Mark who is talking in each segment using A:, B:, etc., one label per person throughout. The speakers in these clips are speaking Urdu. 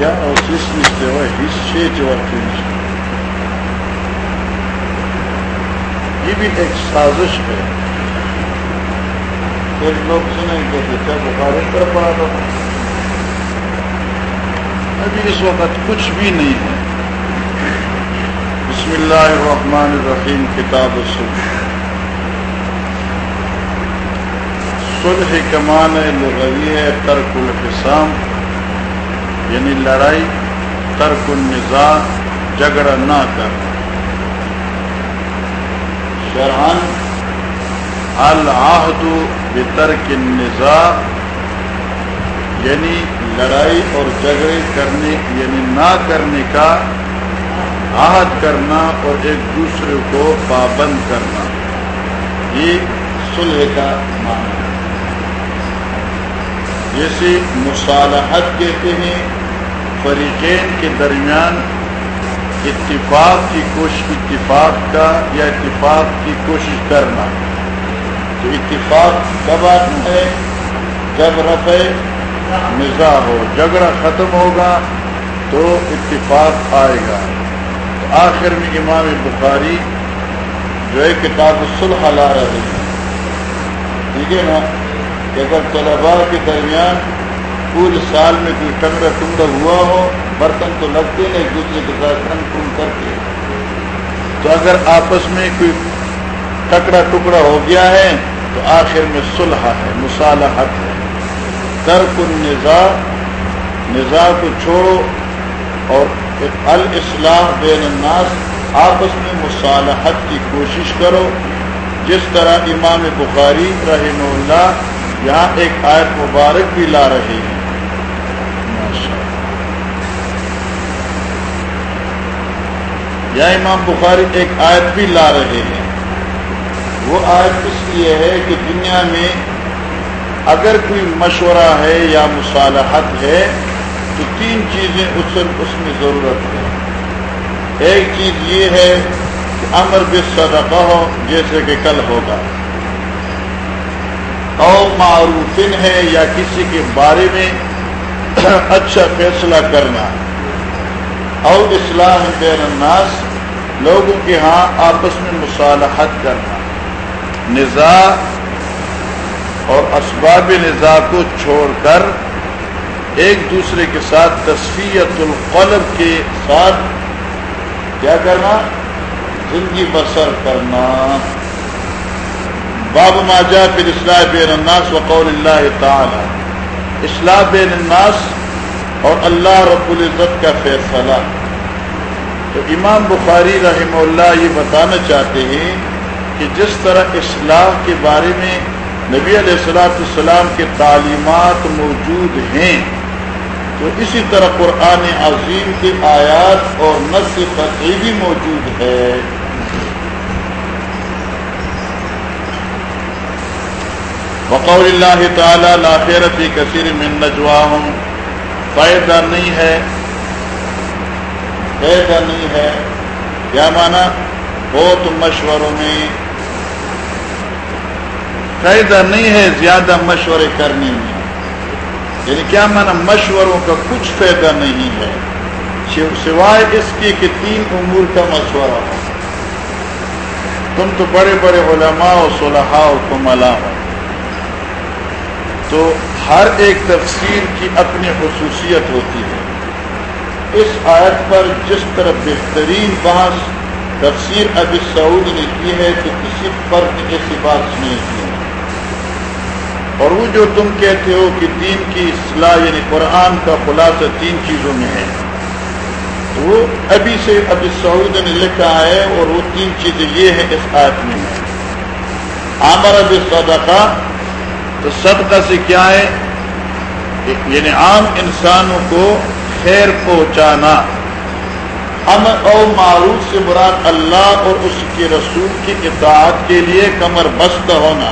A: یا اوسیس نشته وای هیڅ شی چې ورته نشته یہ بھی ایک سازش ہے پھر لوگ سنیں کہ کیا بخار اس پڑا تھا ابھی اس وقت کچھ بھی نہیں ہے بسم اللہ الرحمن الرحیم کتاب الصلح صلح کمان لغوی ہے، ترک الحسام یعنی لڑائی، ترک النزاع، جھگڑا نہ کر۔ شرحان العہد بترک النزاع یعنی لڑائی اور جھگڑے کرنے یعنی نہ کرنے کا عہد کرنا اور ایک دوسرے کو پابند کرنا۔ یہ صلح کا معنی ہے جیسے مصالحت کہتے ہیں، فریقین کے درمیان اتفاق کی کوشش، اتفاق کا یا اتفاق کی کوشش کرنا۔ تو اتفاق کب آتا ہے؟ جب رفع مزاح ہو، جھگڑا ختم ہوگا تو اتفاق آئے گا۔ تو آخر میں امام بخاری جو ہے، کتاب صلح لا رہے ہیں۔ ٹھیک ہے نا؟ اگر طلباء کے درمیان پورے سال میں کوئی ٹکڑا ٹکڑا ہوا ہو، برتن تو لگتے نہیں ایک دوسرے کے ساتھ ٹن ٹن کر کے تو اگر آپس میں کوئی ٹکڑا ٹکڑا ہو گیا ہے، تو آخر میں صلح ہے، مصالحت ہے۔ ترک النزاع نظا کو چھوڑو اور الاصلاح بین الناس، آپس میں مصالحت کی کوشش کرو۔ جس طرح امام بخاری رحمہ اللہ یہاں ایک آیت مبارک بھی لا رہے ہیں یا امام بخاری ایک آیت بھی لا رہے ہیں۔ وہ آیت اس لیے ہے کہ دنیا میں اگر کوئی مشورہ ہے یا مصالحت ہے، تو تین چیزیں اس اس میں ضرورت ہے ایک چیز یہ ہے کہ امر بس صدقہ ہو، جیسے کہ کل ہوگا۔ او معروفن ہے یا کسی کے بارے میں اچھا فیصلہ کرنا۔ او اسلام بین الناس، لوگوں کے ہاں آپس میں مصالحت کرنا۔ نظا اور اسباب نظا کو چھوڑ کر ایک دوسرے کے ساتھ تصفیت القلب کے ساتھ کیا کرنا؟ زندگی بسر کرنا۔ باب ماجا پھر اصلاح بین الناس وقول اللہ تعالی اصلاح بین الناس اور اللہ رب العزت کا فیصلہ۔ تو امام بخاری رحمہ اللہ یہ بتانا چاہتے ہیں کہ جس طرح اصلاح کے بارے میں نبی علیہ السلاۃ السلام کے تعلیمات موجود ہیں، تو اسی طرح قرآن عظیم کے آیات اور نس قطعی بھی موجود ہے۔ وقول اللہ تعالی لا خیرت کثیر من نجواہم فائدہ نہیں ہے، فائدہ نہیں ہے۔ کیا مانا؟ بہت مشوروں میں۔ فائدہ نہیں ہے، زیادہ مشورے کرنے میں۔ یعنی کیا مانا؟ مشوروں کا کچھ فائدہ نہیں ہے۔ سوائے اس کی کہ تین امور کا مشورہ۔ ہو تم تو بڑے بڑے علماء و صلحاء و کملا ہو تو ہر ایک تفسیر کی اپنی خصوصیت ہوتی ہے۔ اس آیت پر جس طرح بہترین بحث تفسیر اب سعود نے کی ہے تو کسی فرق ایسی بات نہیں کی ہے۔ اور وہ جو تم کہتے ہو کہ دین کی اصلاح یعنی قرآن کا خلاصہ تین چیزوں میں ہے، وہ ابھی سے ابھی سعود نے لکھا ہے اور وہ تین چیزیں یہ ہیں اس آیت میں۔ عامر اب صدقہ تو صدقہ سے کیا ہے؟ یعنی عام انسانوں کو خیر پہنچانا۔ امر او معروف سے مراد اللہ اور اس کے رسول کی اطاعت کے لیے کمر بست ہونا۔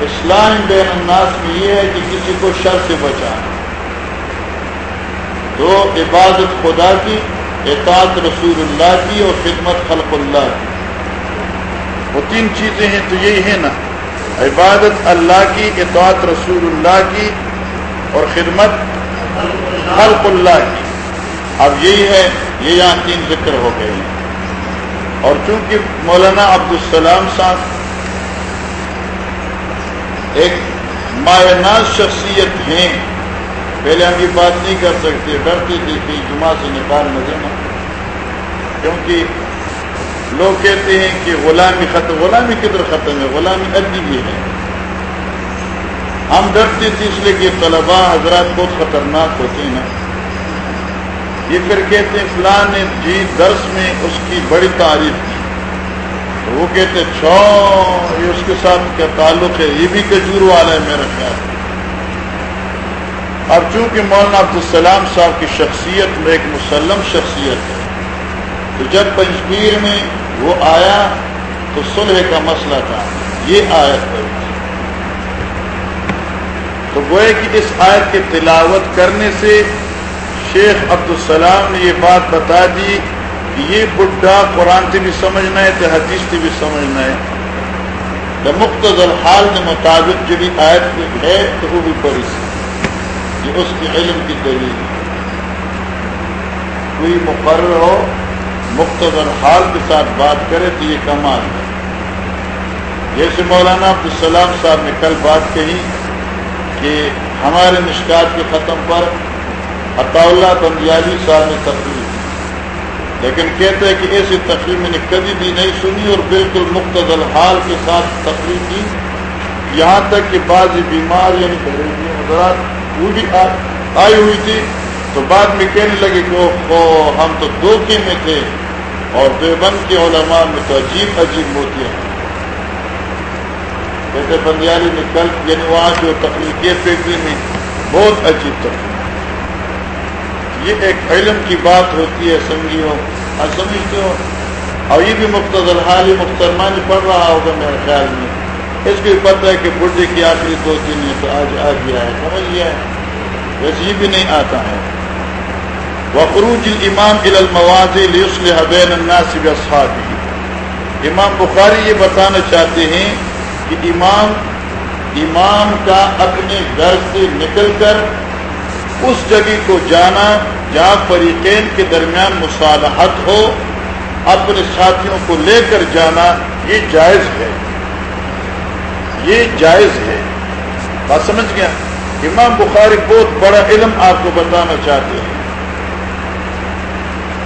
A: اسلام بین الناس میں یہ ہے کہ کسی کو شر سے بچانا۔ تو عبادت خدا کی، اطاعت رسول اللہ کی اور خدمت خلق اللہ کی۔ وہ تین چیزیں ہیں تو یہی ہے نا۔ عبادت اللہ کی، اطاعت رسول اللہ کی اور خدمت خلق اللہ کی۔ اب یہی ہے، یہ یہاں تین ذکر ہو گئے ہیں۔ اور چونکہ مولانا عبدالسلام صاحب ایک مایہ شخصیت ہیں، پہلے ہم یہ بات نہیں کر سکتے، ڈرتے تھے کہ جمعہ سے نکال نہ دینا۔ کیونکہ لوگ کہتے ہیں کہ غلامی ختم، غلامی کدھر ختم ہے؟ غلامی ادبی بھی ہے۔ ہم ڈرتے تھے اس لیے کہ طلباء، حضرات بہت خطرناک ہوتے ہیں نا۔ یہ پھر کہتے ہیں فلاں نے جی درس میں اس کی بڑی تعریف کی۔ تو وہ کہتے چھو، یہ اس کے ساتھ کیا تعلق ہے؟ یہ بھی کجور والا ہے میرا خیال۔ اب چونکہ مولانا عبدالسلام صاحب کی شخصیت میں ایک مسلم شخصیت ہے تو جب پنجبیر میں وہ آیا تو صلح کا مسئلہ تھا، یہ آیت پڑی تو گوئے کہ اس آیت کی تلاوت کرنے سے شیخ عبدالسلام نے یہ بات بتا دی کہ یہ بڈھا قرآن سے بھی سمجھنا ہے تو حدیث سے بھی سمجھنا ہے۔ تو مختص الحال کے مطابق جو بھی آیت ہے، تو وہ بھی پڑھی۔ سی یہ اس کے علم کی دلیل۔ کوئی مقرر ہو مختصر حال کے ساتھ بات کرے تو یہ کمال ہے۔ جیسے مولانا عبدالسلام صاحب نے کل بات کہی کہ ہمارے مشکات کے ختم پر عطا اللہ بندیالی صاحب نے تقریر لیکن کہتے ہیں کہ ایسی تقریر میں نے کبھی بھی نہیں سنی اور بالکل مختصر حال کے ساتھ تقریر کی۔ یہاں تک کہ بعض بیمار یعنی حضرات وہ بھی آئی ہوئی تھی تو بعد میں کہنے لگے کہ ہم تو دھوکے میں تھے۔ اور دیوبند کے علماء میں تو عجیب عجیب موتیاں ہیں۔ جیسے بندیالی میں کل یعنی وہاں جو تخلیقی فیکٹری میں بہت عجیب تقریب یہ ایک علم کی بات ہوتی ہے، سنگیوں۔ اور سمجھتے ہو اور یہ بھی مختصر حال ہی نہیں پڑھ رہا ہوگا میرے خیال میں۔ اس کو پتہ ہے کہ بڈھے کی آخری دو دن ہے تو آج آ گیا ہے، سمجھ گیا ہے؟ ویسے یہ بھی نہیں آتا ہے۔ وقروج امام المواز بین الناس اصحابی امام بخاری یہ بتانا چاہتے ہیں کہ امام امام کا اپنے گھر سے نکل کر اس جگہ کو جانا، جہاں فریقین کے درمیان مصالحت ہو، اپنے ساتھیوں کو لے کر جانا، یہ جائز ہے۔ یہ جائز ہے۔ بات سمجھ گیا؟ امام بخاری بہت بڑا علم آپ کو بتانا چاہتے ہیں۔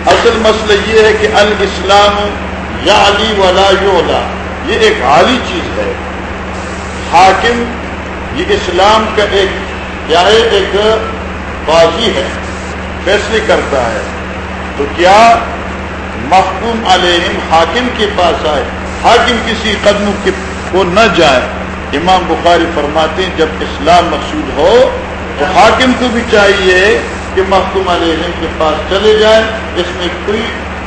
A: اصل مسئلہ یہ ہے کہ الاسلام یا علی ولا یولا یہ ایک عالی چیز ہے۔ حاکم، یہ اسلام کا ایک کیا ہے ایک بازی ہے، فیصلے کرتا ہے۔ تو کیا محکوم علیہم حاکم کے پاس آئے؟ حاکم کسی قدم کو نہ جائے۔ امام بخاری فرماتے ہیں، جب اسلام مقصود ہو تو حاکم کو بھی چاہیے کہ محکوم علیہ کے پاس چلے جائے اس میں کوئی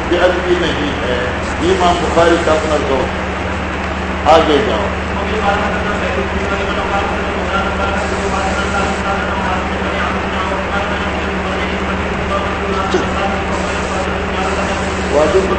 A: بے ادبی نہیں ہے۔ یہ امام بخاری کا اپنا ذوق آگے جاؤ۔ واجب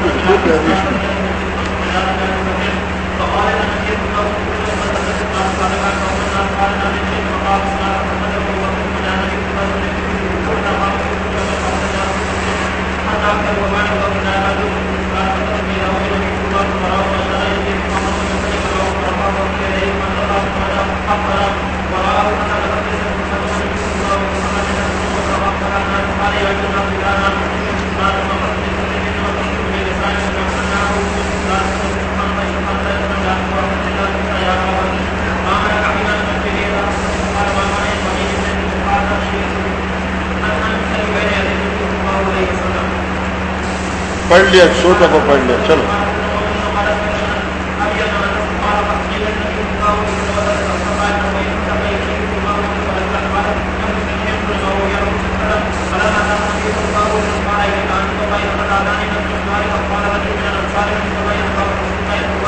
A: پڑھ لیا چھوٹا کو پڑھ لیا چلو۔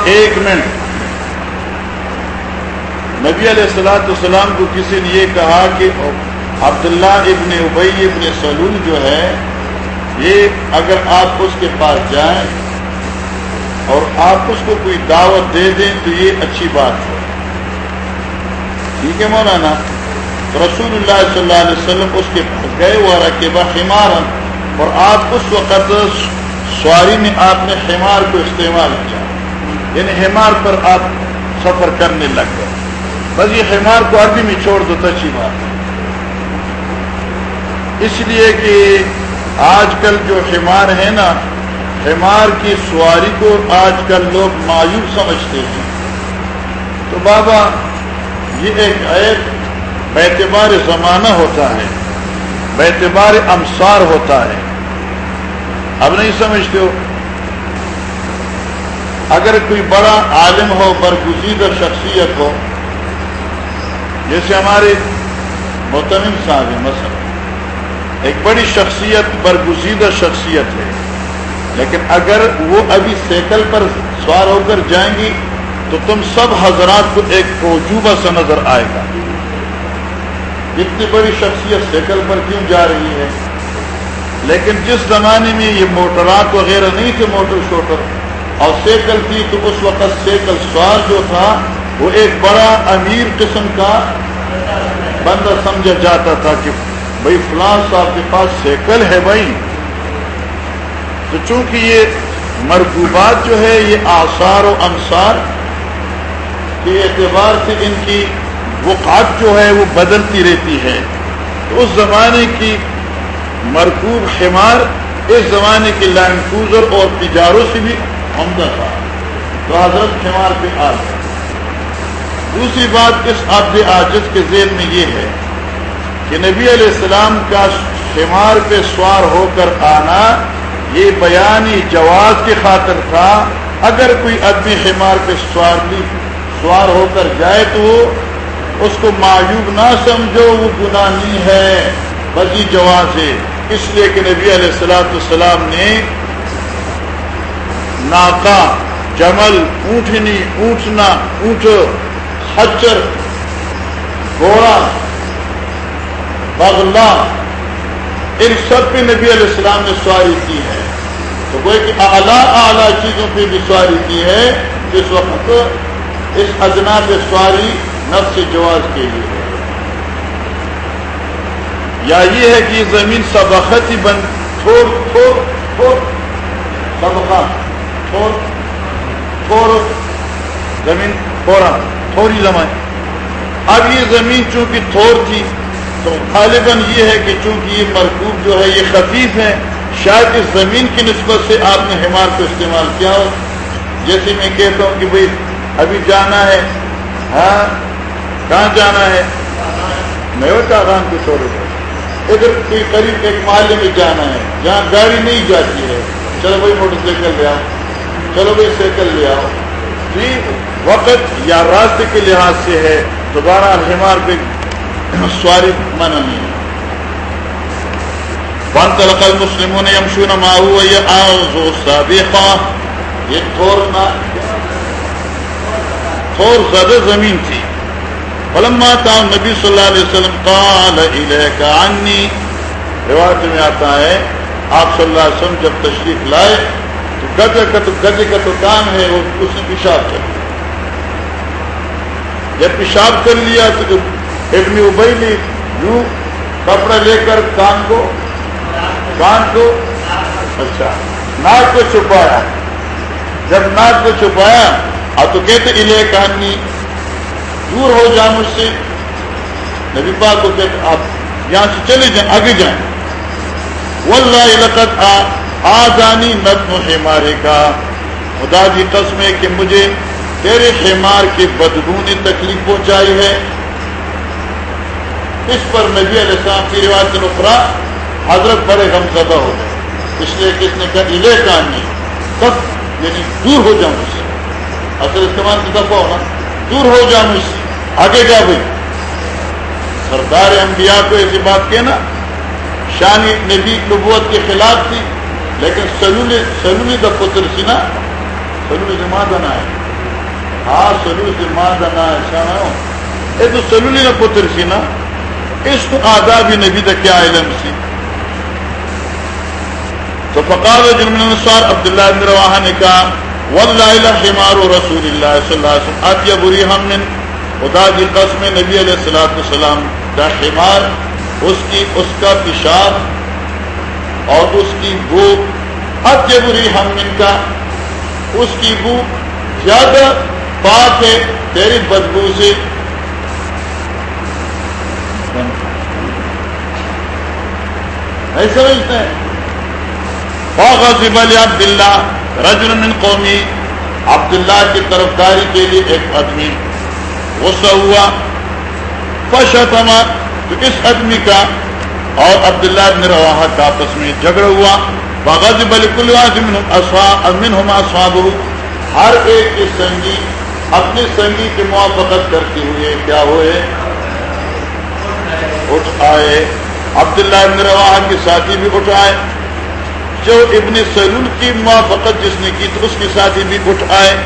A: ایک منٹ۔ نبی علیہ السلاۃ السلام کو کسی نے یہ کہا کہ عبداللہ ابن ابئی ابن سلول جو ہے یہ اگر آپ اس کے پاس جائیں اور آپ اس کو کوئی دعوت دے دیں تو یہ اچھی بات ہے۔ ٹھیک ہے مولانا؟ رسول اللہ صلی اللہ علیہ وسلم اس کے پاس گئے، وہ رکبہ حمار اور آپ اس وقت سواری میں آپ نے حمار کو استعمال کیا۔ یعنی حمار پر آپ سفر کرنے لگ گئے۔ بس یہ حمار کو عربی میں چھوڑ دو، تو اچھی بات ہے۔ اس لیے کہ آج کل جو حمار ہے نا حمار کی سواری کو آج کل لوگ مایوب سمجھتے ہیں۔ تو بابا، یہ ایک عیب اعتبار زمانہ ہوتا ہے اعتبار امسار ہوتا ہے۔ اب نہیں سمجھتے ہو؟ اگر کوئی بڑا عالم ہو برگزیدہ شخصیت ہو، جیسے ہمارے محتم صاحب مثلا۔ ایک بڑی شخصیت، برگزیدہ شخصیت ہے۔ لیکن اگر وہ ابھی سیکل پر سوار ہو کر جائیں گی، تو تم سب حضرات کو ایک توجوبہ سا نظر آئے گا۔ اتنی بڑی شخصیت سیکل پر کیوں جا رہی ہے؟ لیکن جس زمانے میں یہ موٹرات وغیرہ نہیں تھے، موٹر شوٹر، اور سیکل تھی، تو اس وقت سیکل سوار جو تھا، وہ ایک بڑا امیر قسم کا بندہ سمجھا جاتا تھا کہ بھائی فلاں صاحب کے پاس سیکل ہے بھائی تو چونکہ یہ مرغوبات جو ہے، یہ آثار و انصار کے اعتبار سے ان کی وقعت جو ہے، وہ بدلتی رہتی ہے۔ تو اس زمانے کی مرکوب حمار اس زمانے کی لائن کوزر اور تجاروں سے بھی عمدہ تھا۔ تو حضرت حمار پہ آ دوسری بات اس عبد عاجز کے ذیل میں یہ ہے کہ نبی علیہ السلام کا حمار پہ سوار ہو کر آنا یہ بیانی جواز کی خاطر تھا۔ اگر کوئی آدمی حمار پہ سوار بھی سوار ہو کر جائے تو اس کو معیوب نہ سمجھو، وہ گناہ نہیں ہے بزی جواز ہے۔ اس لیے کہ نبی علیہ السلاۃ السلام نے ناکا، جمل، اونٹنی، اونٹنا، اونٹ، خچر، گھوڑا بغلہ ان سب پہ نبی علیہ السلام نے سواری کی ہے۔ تو کوئی کہ اعلیٰ اعلیٰ چیزوں پہ بھی سواری کی ہے جس وقت اس ادنا پہ سواری نفس جواز کے لیے یا یہ ہے کہ زمین سبقت ہی بند تھوڑ تھوڑ تھوڑ سبقہ تھوڑ تھوڑ زمین تھوڑا تھوڑی زمین اب یہ زمین چونکہ تھوڑ تھی تو غالباً یہ ہے کہ چونکہ یہ مرکوب جو ہے یہ خفیف ہے شاید اس زمین کی نسبت سے آپ نے حمار کو استعمال کیا ہو۔ جیسے میں کہتا ہوں کہ بھائی، ابھی جانا ہے۔ ہاں؟ کہاں جانا ہے؟ میں وہ کو چھوڑ دوں ادھر کوئی قریب ایک محلے میں جانا ہے۔ جہاں گاڑی نہیں جاتی ہے۔ چلو بھائی، موٹر سائیکل لے آؤ۔ چلو بھائی، سائیکل لے آؤ۔ جی وقت یا راستے کے لحاظ سے ہے۔ دوبارہ ہمار پہ سواری منع نہیں ہے بن تلقل مسلموں نے یمشون ماہو یہ آزو سابقہ یہ تھور تھور زیادہ زمین تھی. فلما تا نبی صلی اللہ علیہ وسلم قال الیک عنی. روایت میں آتا ہے، آپ صلی اللہ علیہ وسلم جب تشریف لائے، تو گجے کا تو گجے کا تو کام ہے، وہ اس نے پیشاب کر لیا. جب پیشاب کر لیا تو ابن ابئی نے یوں کپڑا لے کر کان کو کان کو اچھا ناک کو چھپایا۔ جب ناک کو چھپایا اب تو کہتے الے کہانی دور ہو جائیں مجھ سے۔ نبی پاک کو کہتے آپ یہاں سے چلے جائیں، آگے جائیں۔ واللہ لقد آ جانی نتم حمارے کا۔ خدا کی قسم ہے کہ مجھے تیرے حمار کی بدبو نے تکلیف پہنچائی ہے۔ اس پر نبی علیہ السلام کی روایت نقرا حضرت بڑے غم زدہ ہو گئے۔ اس لیے کہ اس نے کہا الے کہانی تب یعنی دور ہو جاؤں اس سے۔ اصل استعمال کی دفعہ ہونا۔ دور ہو جا مجھ سے۔ آگے جا بھائی۔ سردار انبیاء کو ایسی بات کہنا، شان نبی نبوت کے خلاف تھی، لیکن سلولی سلولی کا پتر سی نا سلولی سے ماں دنا ہے۔ ہاں سلو سے ماں دنا ہے شان یہ تو سلولی کا پتر سی نا اس کو آداب نبی کا کیا علم سی تو فقار جنم نسوار عبداللہ بن رواحہ نے کہا، واللہ حمار رسول اللہ صلی اللہ علیہ وسلم اطیب ریحم من خدا کی قسم نبی علیہ الصلوۃ والسلام حمار، اس کی، اس کا پیشاب اور اس کی بو، اب کے بری ہم ان کا اس کی بو زیادہ پاک ہے، تیری بدبو سے ایسا سمجھتے ہیں عبد اللہ رجل من قومی عبداللہ کی طرف داری کے لیے ایک آدمی غصہ ہوا۔ فشتما تو اس آدمی کا اور عبداللہ ابن رواحہ کا آپس میں جھگڑا ہوا۔ بغضب لكل واحد منهم منهما ہر ایک کے سنگی اپنے سنگی کی موافقت کرتے ہوئے کیا ہوئے؟ اٹھ آئے۔ عبداللہ ابن رواحہ کے ساتھی بھی اٹھ آئے جو ابن سلول کی موافقت جس نے کی تو اس کے ساتھی بھی اٹھ آئے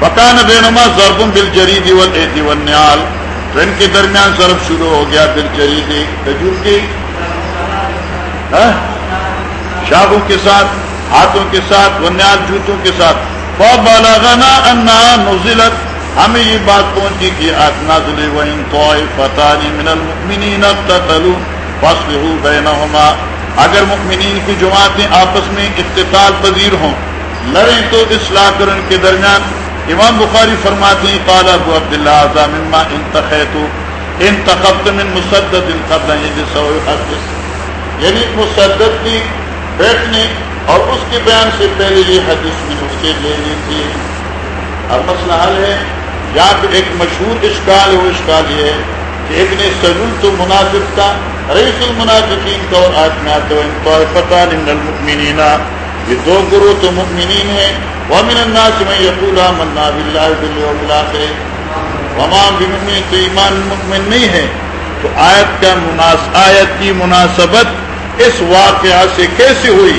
A: بکان بینما ضرب بل جریدی والنیال تو ان کے درمیان ضرب شروع ہو گیا بل جریدی کجور کی ہاں؟ شاخوں کے ساتھ، ہاتھوں کے ساتھ ونیال جوتوں کے ساتھ۔ انا نزلت۔ ہمیں یہ بات پہنچی کہ آج نازل وین طائفتان من المؤمنین اقتتلوا فاصلحوا بینہما۔ اگر مؤمنین کی جماعتیں آپس میں اقتتال پذیر ہوں، لڑیں تو اصلاح کر ان کے درمیان امام بخاری فرماتے ہیں، قال ابو عبداللہ اعظم، مما انتخیتو انتخبت من مسدد قبل یجلس و يحدث یعنی مسدد کی بیٹھنے اور اس کے بیان سے پہلے یہ حدیث میں اس کے لے لی تھی۔ اب مسئلہ حل ہے۔ یہاں پہ ایک مشہور اشکال ہے، وہ اشکال یہ ہے کہ ابن سلول تو منافق تھا، رئیس المنافقین کا اور آج میں آتے ہوئے پتہ المؤمنین۔ یہ دو گروہ تو مؤمنین ہیں۔ ومن الناس من يقول آمنا بالله باليوم الاخر وما بمؤمن تو ایمان مؤمن نہیں ہے۔ تو آیت کا مناس، آیت کی مناسبت اس واقعہ سے کیسے ہوئی؟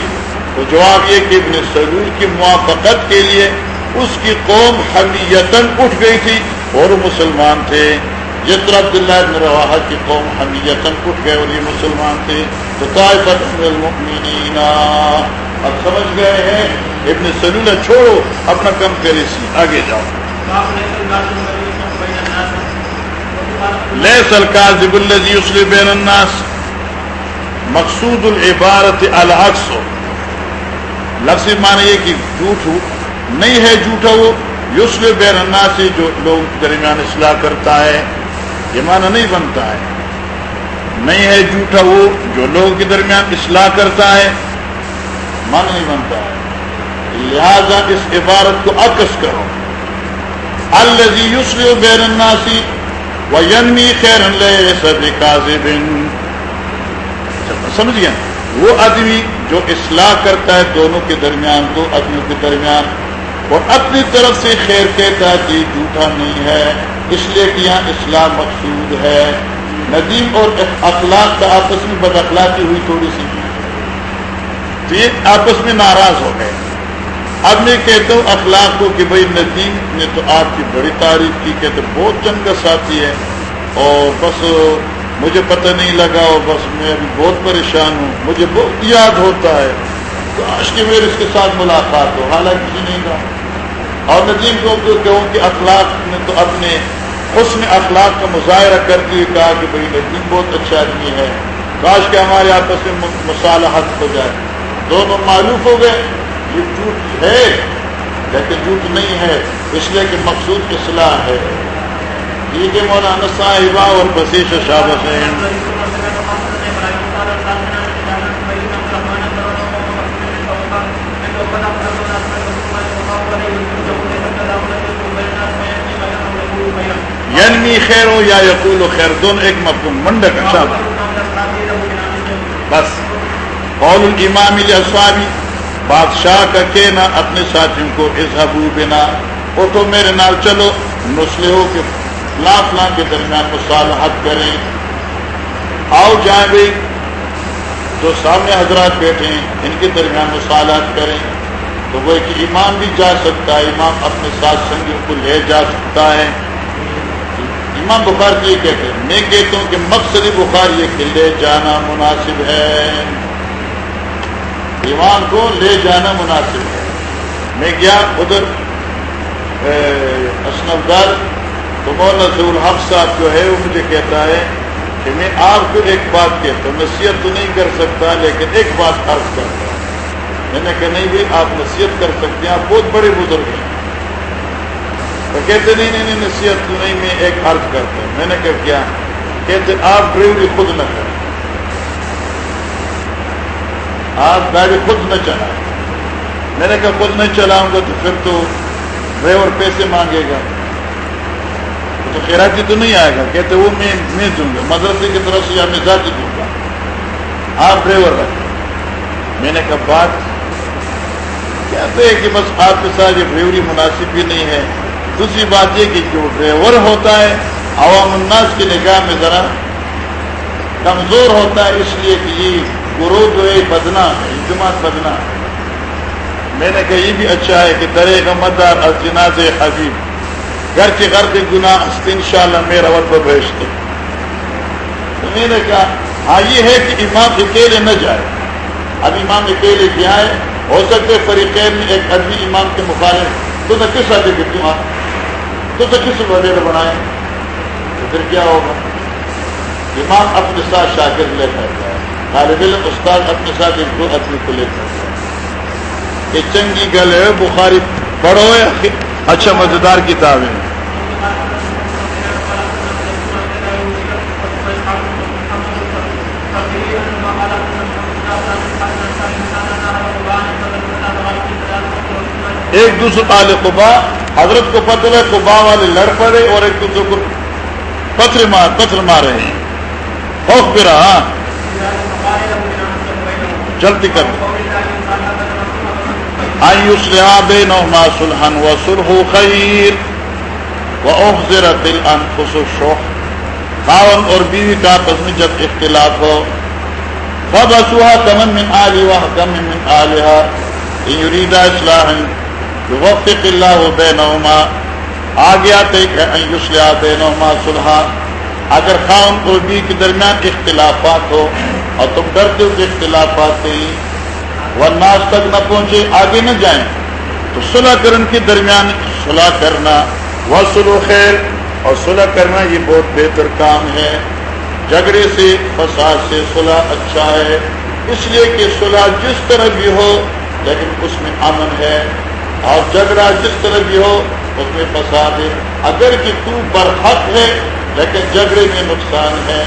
A: تو جواب یہ کہ ابن سلول کی موافقت کے لیے اس کی قوم حمیتن اٹھ گئی تھی اور مسلمان تھے۔ جس طرح عبداللہ ابن رواحہ کی قوم حمیتن اٹھ گئے اور یہ مسلمان تھے۔ تو طائفت المؤمنین، اب سمجھ گئے ہیں۔ ابن سلول چھوڑو، اپنا کم کرے سی، آگے جاؤ۔ لے سلکار بین الناس۔ مقصود العبارت العکس۔ ہو لفظ مانا یہ کہ جھوٹ نہیں ہے جھوٹا وہ یوسل بیرنا سے جو لوگوں کے درمیان اصلاح کرتا ہے، یہ معنی نہیں بنتا ہے۔ نہیں ہے جھوٹا وہ جو لوگوں کے درمیان اصلاح کرتا ہے، معنی نہیں بنتا ہے۔ لہذا اس عبارت کو عکس کرو۔ الزی یوسل بیرناسی و ینمی خیر سب سمجھ گیا وہ آدمی جو اصلاح کرتا ہے دونوں کے درمیان، دو آدمیوں کے درمیان اور اپنی طرف سے خیر کہتا ہے کہ جھوٹا نہیں ہے، اس لیے کہ یہاں اسلام مقصود ہے۔ ندیم اور اخلاق کا آپس میں بد اخلاقی ہوئی تھوڑی سی۔ تو یہ آپس میں ناراض ہو گئے۔ اب میں کہتا ہوں اخلاق کو کہ بھائی ندیم نے تو آپ کی بڑی تعریف کی، کہتے بہت چنگ کا ساتھی ہے۔ اور بس مجھے پتہ نہیں لگا اور بس میں ابھی بہت پریشان ہوں۔ مجھے بہت یاد ہوتا ہے۔ کاش کہ میرے اس کے ساتھ ملاقات ہو، حالانکہ کسی نہیں کہا اور ندیم کو کہوں کہ اخلاق نے تو اپنے حسن اخلاق کا مظاہرہ کرتے ہوئے کہا کہ بھائی ندیم بہت اچھا آدمی ہے۔ کاش کہ ہمارے آپس میں مصالحت ہو جائے۔ دونوں معلوم ہو گئے۔ یہ جھوٹ ہے، لیکن جھوٹ نہیں ہے۔ اس لیے کہ مقصود اصلاح ہے۔ ٹھیک ہے، مولانا صاحبہ اور بسیش شاہ حسین یعنی خیر ہو یا یقول و خیر دونوں ایک مفہوم، منڈک شاہ بس۔ قول الامام الاصحابی، بادشاہ کا کہنا اپنے ساتھیوں کو، اذهبوا بنا۔ وہ تو میرے نال چلو، نسلے ہو کے فلاں فلاں کے درمیان مصالحت کریں۔ آؤ جائیں بھی جو سامنے حضرات بیٹھے ہیں، ان کے درمیان مصالحت کریں۔ تو وہ کہ امام بھی جا سکتا ہے، امام اپنے ساتھ سنگیوں کو لے جا سکتا ہے۔ امام بخار یہ کہتے ہیں، میں کہتا ہوں کہ مقصد بخار یہ کہ لے جانا مناسب ہے۔ امام کو لے جانا مناسب ہے۔ میں گیا ادھر اسنفدار تو مولانا ضول الحق صاحب جو ہے، وہ مجھے کہتا ہے کہ میں آپ کو ایک بات کہتا ہوں، نصیحت تو نہیں کر سکتا، لیکن ایک بات عرض کرتا ہوں۔ میں نے کہا، نہیں بھائی، آپ نصیحت کر سکتے ہیں، آپ بہت بڑے بزرگ ہیں۔ تو کہتے، نہیں نہیں نہیں، نصیحت تو نہیں، میں ایک عرض کرتا ہوں۔ میں نے کہا، کیا؟ کہتے، آپ ڈریوری خود نہ کریں۔ آپ گاڑی خود نہ چلائیں۔ میں نے کہا، خود نہیں چلاؤں گا تو پھر تو ڈرائیور پیسے مانگے گا۔ تو خیراتی تو نہیں آئے گا۔ کہتے، وہ میں میں دوں گا، مدرسے کی طرف سے یا میں ذاتی دوں گا۔ آپ ڈرائیور رکھیں میں نے کہا، بات کہتے ہیں کہ بس آپ کے ساتھ یہ ڈرائیوری مناسب بھی نہیں ہے۔ دوسری بات یہ کہ جو ڈرائیور ہوتا ہے، عوام الناس کی نگاہ میں ذرا کمزور ہوتا ہے، اس لیے کہ یہ گرو جو ہے بدنا جماعت بدنا میں نے کہا یہ بھی اچھا ہے کہ درے کا مدار الجناز حبیب۔ گھر کے گھر کے گنا ان شاء اللہ میرا وقت بھیجتے میں نے کہا ہاں یہ ہے کہ امام اکیلے نہ جائے۔ اب امام اکیلے جائے ہو سکتے فریقین میں ایک آدمی امام کے مخالف تو نہ کس آدمی کی تم تو تو کس وجہ بنائے؟ تو پھر کیا ہوگا؟ امام اپنے ساتھ شاگرد لے کر جائے طالب علم استاد اپنے ساتھ ایک دو آدمی کو لے کر یہ چنگی گل ہے، بخاری پڑھو اچھا مزیدار کتاب ہے۔ ایک دوسرے والے قبا حضرت کو پتھر ہے قبا والے لڑ پڑے اور ایک دوسرے کو پتھر مار پتھر مار رہے ہیں۔ خوف پھر ہاں جلدی کر۔ بينهما صلحا وصلح خير واحذرت الانفس الشح خاون اور بیوی کا آپس میں جب اختلاف ہو۔ فبسوها كمن من آل وحكم من آلها إن يريد إصلاحا يوفق الله بينهما آگے آتے کہ بینہما صلحا۔ اگر خاون اور بیوی کے درمیان اختلافات ہو اور تم ڈرتے ہو کہ اختلافات نہیں ورناس تک نہ پہنچے، آگے نہ جائیں، تو صلح کرن کے درمیان، صلح کرنا۔ وہ سلو خیر، اور صلح کرنا یہ بہت بہتر کام ہے۔ جھگڑے سے، فساد سے صلح اچھا ہے۔ اس لیے کہ صلح جس طرح بھی ہو، لیکن اس میں امن ہے۔ اور جھگڑا جس طرح بھی ہو، اس میں فساد ہے۔ اگر کہ تو برحق ہے، لیکن جھگڑے میں نقصان ہے۔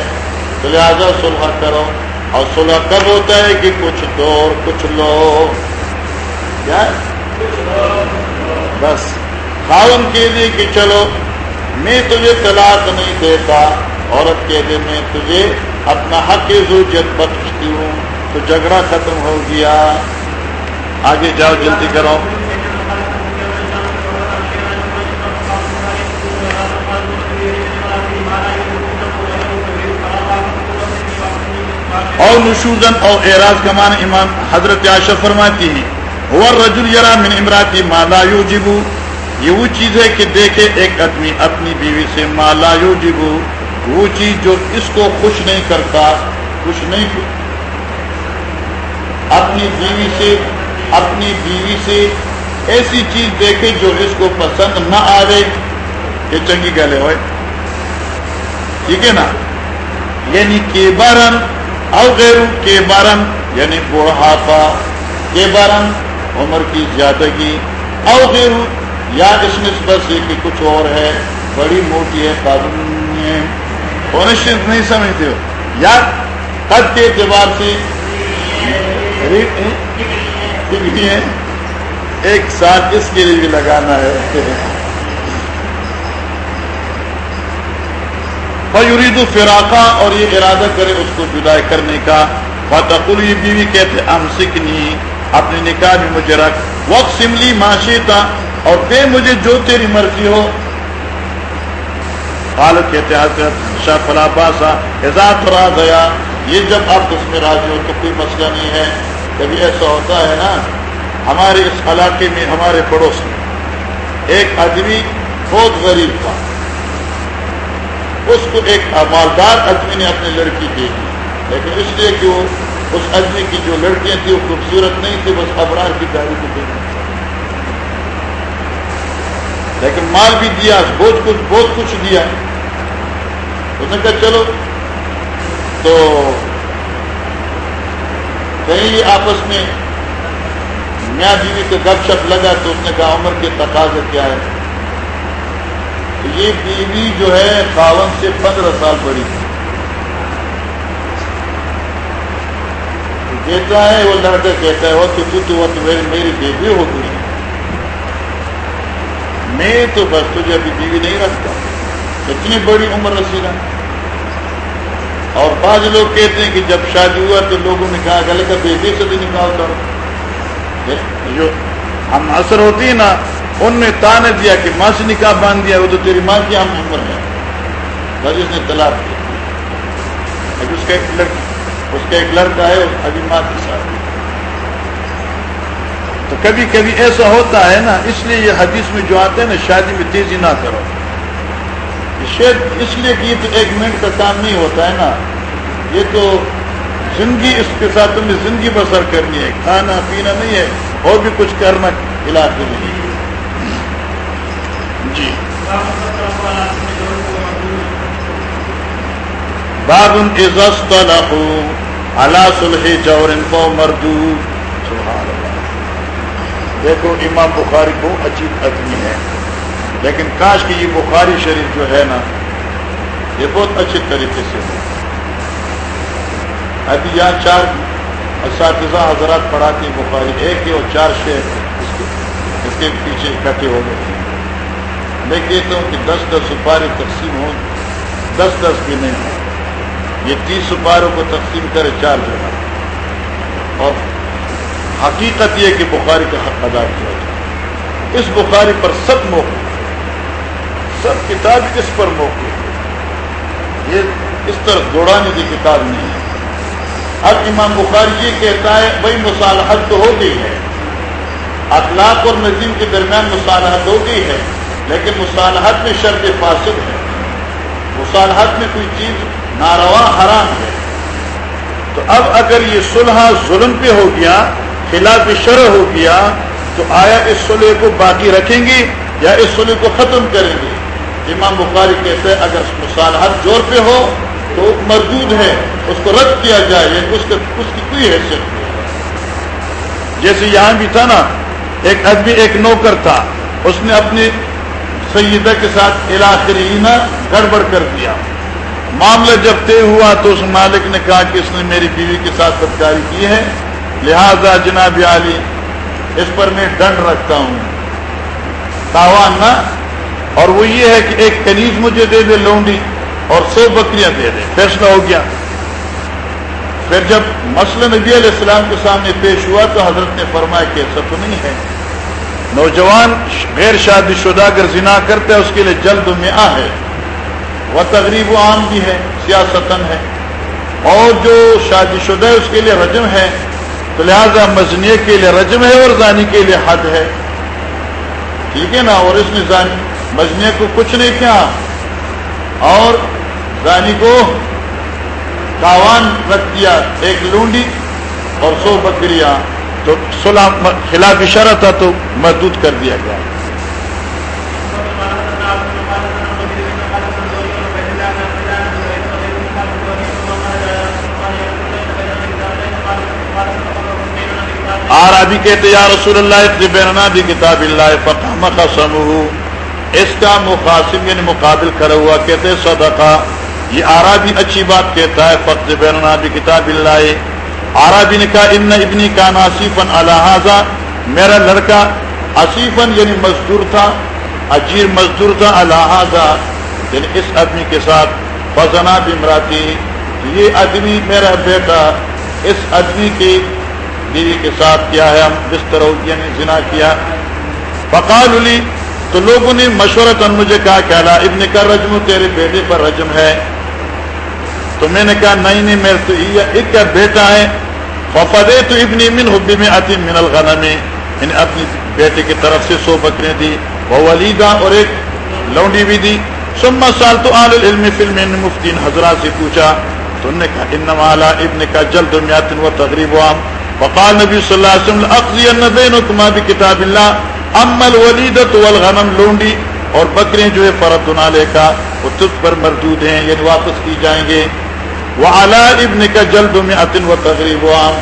A: تو لہٰذا صلح کرو۔ اور صلح کب ہوتا ہے کہ کچھ دو اور کچھ لو کیا؟ بس۔ خاون کے لیے کہ چلو، میں تجھے طلاق نہیں دیتا، عورت کے لیے میں تجھے اپنا حق زوجت بخشتی ہوں۔ تو جھگڑا ختم ہو گیا۔ آگے جاؤ، جلدی کرو۔ اور نشوزن اور اعراض کا مان امام حضرت عائشہ فرماتی ہیں۔ وہ رجل یرا من امراتی مالا یو جبو یہ وہ چیز ہے کہ دیکھے ایک آدمی اپنی بیوی سے مالا یو جبو وہ چیز جو اس کو خوش نہیں کرتا، خوش نہیں اپنی بیوی سے، اپنی بیوی سے ایسی چیز دیکھے جو اس کو پسند نہ آئے یہ چنگی گلے ہوئے۔ ٹھیک ہے نا؟ یعنی کے بارن او غیر کے بارن یعنی بڑھاپا کے بارن عمر کی زیادگی او غیر، یا اس نسبت سے کہ کچھ اور ہے، بڑی موٹی ہے، قابل ہے۔ اونرشپ نہیں سمجھتے ہو۔ یا قد کے اعتبار سے ایک سال اس کے لیے بھی لگانا ہے۔ فیورید فراقہ اور یہ ارادہ کرے اس کو جدائی کرنے کا۔ فتقل یہ بیوی کہتے ہم سکنی اپنے نکاح میں مجھے رکھ۔ وقت سملی معاشی تھا اور دے مجھے جو تیری مرضی ہو۔ حالت کہتے حضرت شاہ فلا باسا اعزاز را گیا یہ جب آپ اس میں راضی ہو تو کوئی مسئلہ نہیں ہے۔ کبھی ایسا ہوتا ہے نا، ہمارے اس علاقے میں، ہمارے پڑوس میں ایک آدمی بہت غریب تھا۔ اس کو ایک مالدار آدمی نے اپنی لڑکی دے دی۔ لیکن اس لیے کہ وہ اس آدمی کی جو لڑکیاں تھیں وہ خوبصورت نہیں تھی بس ابرار کی گاڑی کو دے لیکن مال بھی دیا، بہت کچھ بہت کچھ دیا۔ اس نے کہا، چلو۔ تو کہیں آپس میں میاں بیوی کو گپ شپ لگا تو اس نے کہا، عمر کے تقاضے کیا ہے یہ بیوی جو ہے خاون سے پندرہ سال بڑی تھی۔ کہتا ہے وہ لڑکا کہتا ہے وہ تو تو, تو, تو میری بیوی ہو گئی۔ میں تو بس تجھے ابھی بیوی نہیں رکھتا۔ اتنی بڑی عمر رسیدہ۔ اور بعض لوگ کہتے ہیں کہ جب شادی ہوا تو لوگوں نے کہا گلے کا بیٹے سے بھی نکال کرو جو ہم اثر ہوتی ہے نا ان نے تانے دیا کہ ماں سے نکاح باندھ دیا، وہ تو تیری ماں کی ہم عمر ہے۔ بس اس نے طلاق دیا اس کا ایک لڑکی اس کا ایک لڑکا ہے ابھی ماں کے ساتھ تو کبھی کبھی ایسا ہوتا ہے نا، اس لیے یہ حدیث میں جو آتے ہیں نا، شادی میں تیزی نہ کرو۔ شاید اس لیے کہ یہ تو ایک منٹ کا کام نہیں ہوتا ہے نا۔ یہ تو زندگی، اس کے ساتھ تمہیں زندگی بسر کرنی ہے۔ کھانا پینا نہیں ہے، اور بھی کچھ کرنا علاقے نہیں جی۔ باب عزت اللہ صلح جور کو مردو دیکھو، امام بخاری کو عجیب آدمی ہے۔ لیکن کاش کی یہ بخاری شریف جو ہے نا، یہ بہت اچھے طریقے سے ہے۔ ابھی یہاں چار اساتذہ حضرات پڑھاتے بخاری، ایک ہی اور چار شیر اس کے پیچھے اکٹھے ہو گئے۔ میں کہتا ہوں کہ دس دس سپارے تقسیم ہو دس دس بھی نہیں ہو یہ تیس سپاروں کو تقسیم کرے چار جگہ۔ اور حقیقت یہ کہ بخاری کا حق ادا کیا جائے۔ اس بخاری پر سب موقع سب کتاب اس پر موقع یہ اس طرح دوڑانے کی کتاب نہیں ہے۔ اب امام بخاری یہ کہتا ہے، بھائی مصالحت تو ہو گئی ہے۔ اخلاق اور نظیم کے درمیان مصالحت ہو گئی ہے۔ لیکن مصالحت میں شرط فاسد ہے۔ مصالحت میں کوئی چیز ناروا حرام ہے۔ تو اب اگر یہ صلح ظلم پہ ہو گیا خلاف شرح ہو گیا تو آیا اس سلح کو باقی رکھیں گے یا اس سلح کو ختم کریں گے؟ امام بخاری کہتے ہیں اگر مصالحت زور پہ ہو تو مردود ہے اس کو رد کیا جائے یعنی اس, اس کی کوئی حیثیت نہیں۔ جیسے یہاں بھی تھا نا ایک آدمی ایک نوکر تھا اس نے اپنی سیدہ کے ساتھ علاقین گڑبڑ کر دیا۔ معاملہ جب طے ہوا تو اس مالک نے کہا کہ اس نے میری بیوی کے ساتھ بدکاری کی ہے۔ لہذا جناب علی، اس پر میں ڈنڈ رکھتا ہوں۔ تاوان نہ۔ اور وہ یہ ہے کہ ایک کنیز مجھے دے دے، لونڈی، اور سو بکریاں دے دے۔ فیصلہ ہو گیا۔ پھر جب مسئلہ نبی علیہ السلام کے سامنے پیش ہوا تو حضرت نے فرمایا کہ ایسا تو نہیں ہے۔ نوجوان غیر شادی شدہ اگر زنا کرتے اس کے لیے جلد میں ہے۔ وہ تقریب و عام بھی ہے سیاستن ہے۔ اور جو شادی شدہ ہے، اس کے لیے رجم ہے۔ تو لہٰذا مزنی کے لیے رجم ہے اور زانی کے لیے حد ہے۔ ٹھیک ہے نا؟ اور اس نے زانی مزنی کو کچھ نہیں کیا۔ اور زانی کو تاوان رکھ دیا، ایک لونڈی اور سو بکریاں۔ تو سلح خلاف اشارہ تھا تو محدود کر دیا گیا۔ آرابی کہتے یا رسول اللہ بیرنا بھی کتاب اللہ فتح قسم اس کا مقاصم یعنی مقابل کرا ہوا، کہتے صدقہ۔ یہ آرابی اچھی بات کہتا ہے فتح بیرنا بھی کتاب اللہ آرابی نے کہا، ان ابنی کا ناصیفن الحاظہ میرا لڑکا اصیفن یعنی مزدور تھا، اجیر مزدور تھا الحاظہ یعنی اس آدمی کے ساتھ فضنا بمراتی یہ آدمی میرا بیٹا اس آدمی کی بیوی کے ساتھ کیا ہے؟ ہم بستر یعنی زنا کیا۔ فقال علی تو لوگوں نے مشورہ تن مجھے کہا کہ اللہ ابن کا رجم تیرے بیٹے پر رجم ہے۔ تو میں نے کہا، نہیں نہیں، میرے تو ایک کا بیٹا ہے۔ ففدے تو ابن من حبی میں آتی من الغنم میں نے اپنی بیٹے کی طرف سے سو بکرے دی۔ وہ ولیدہ اور ایک لونڈی بھی دی۔ سما سال تو عال علم فلم مفتین حضرات سے پوچھا، تو انہوں نے کہا ان والا ابن کا جلد میاتن و تقریب عام. وقال نبی صلی اللہ علیہ وسلم اقضی بینکما بکتاب اللہ اما الولیدت والغنم لونڈی۔ اور بکریں جو ہے، فرد نالے کا وہ تجھ پر مردود ہیں یعنی واپس کی جائیں گے۔ وہ اعلیٰ ابن کا جلد میں عطن و تقریب عام.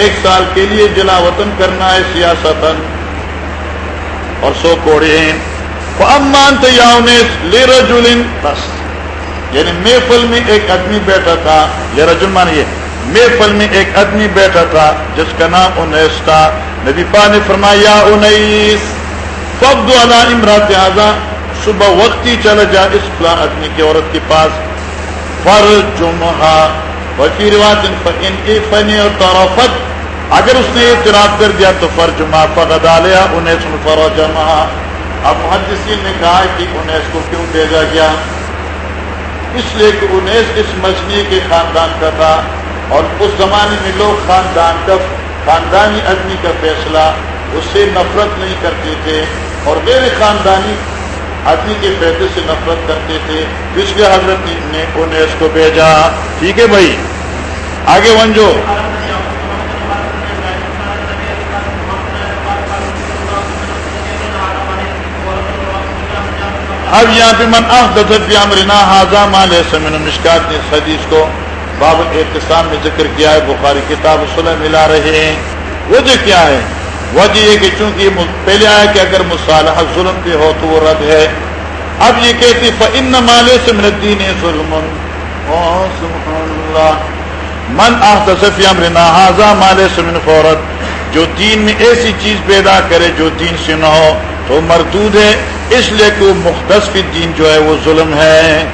A: ایک سال کے لیے جلا وطن کرنا ہے سیاست اور سو کوڑے ہیں. امان تو یا لے رجولن بس. یعنی محفل میں ایک آدمی بیٹھا تھا. یہ رجن مانیے محفل میں ایک آدمی بیٹھا تھا، جس کا نام انیس تھا. نبی پا نے فرمایا انیس فبد علی امرات اعظم صبح وقت ہی چلا جا اس فلاں آدمی کی عورت کے پاس. فر جمہا وکی رواج ان کی فنی اور طرفت اگر اس نے اعتراف کر دیا تو فر جمع فقد علیہ انیس فرو جمع اب محدثین نے کہا کہ انیس کو کیوں بھیجا گیا؟ اس لیے کہ انیس اس مچھلی کے خاندان کا تھا اور اس زمانے میں لوگ خاندان کا خاندانی آدمی کا فیصلہ، اس سے نفرت نہیں کرتے تھے۔ اور غیر خاندانی آدمی کے فیصلے سے نفرت کرتے تھے۔ جس کے حضرت نے انہیں اس کو بھیجا۔ ٹھیک ہے بھائی۔ آگے ونجو۔ اب یہاں پہ من احدثت امرنا حاضہ مال سمن مشکات نے اس حدیث کو باب احتسام میں ذکر کیا ہے۔ بخاری کتاب صلح ملا رہے ہیں۔ وجہ کیا ہے؟ وجہ یہ کہ چونکہ پہلے آیا کہ اگر مصالحہ ظلم پہ ہو تو وہ رد ہے۔ اب یہ کہتی فن مالے سے مردین ظلم۔ من احتسف امرنا حاضہ مالے سے من فورت جو دین میں ایسی چیز پیدا کرے جو دین سے نہ ہو، تو مردود ہے۔ اس لیے کہ وہ مختص دین جو ہے، وہ ظلم ہے۔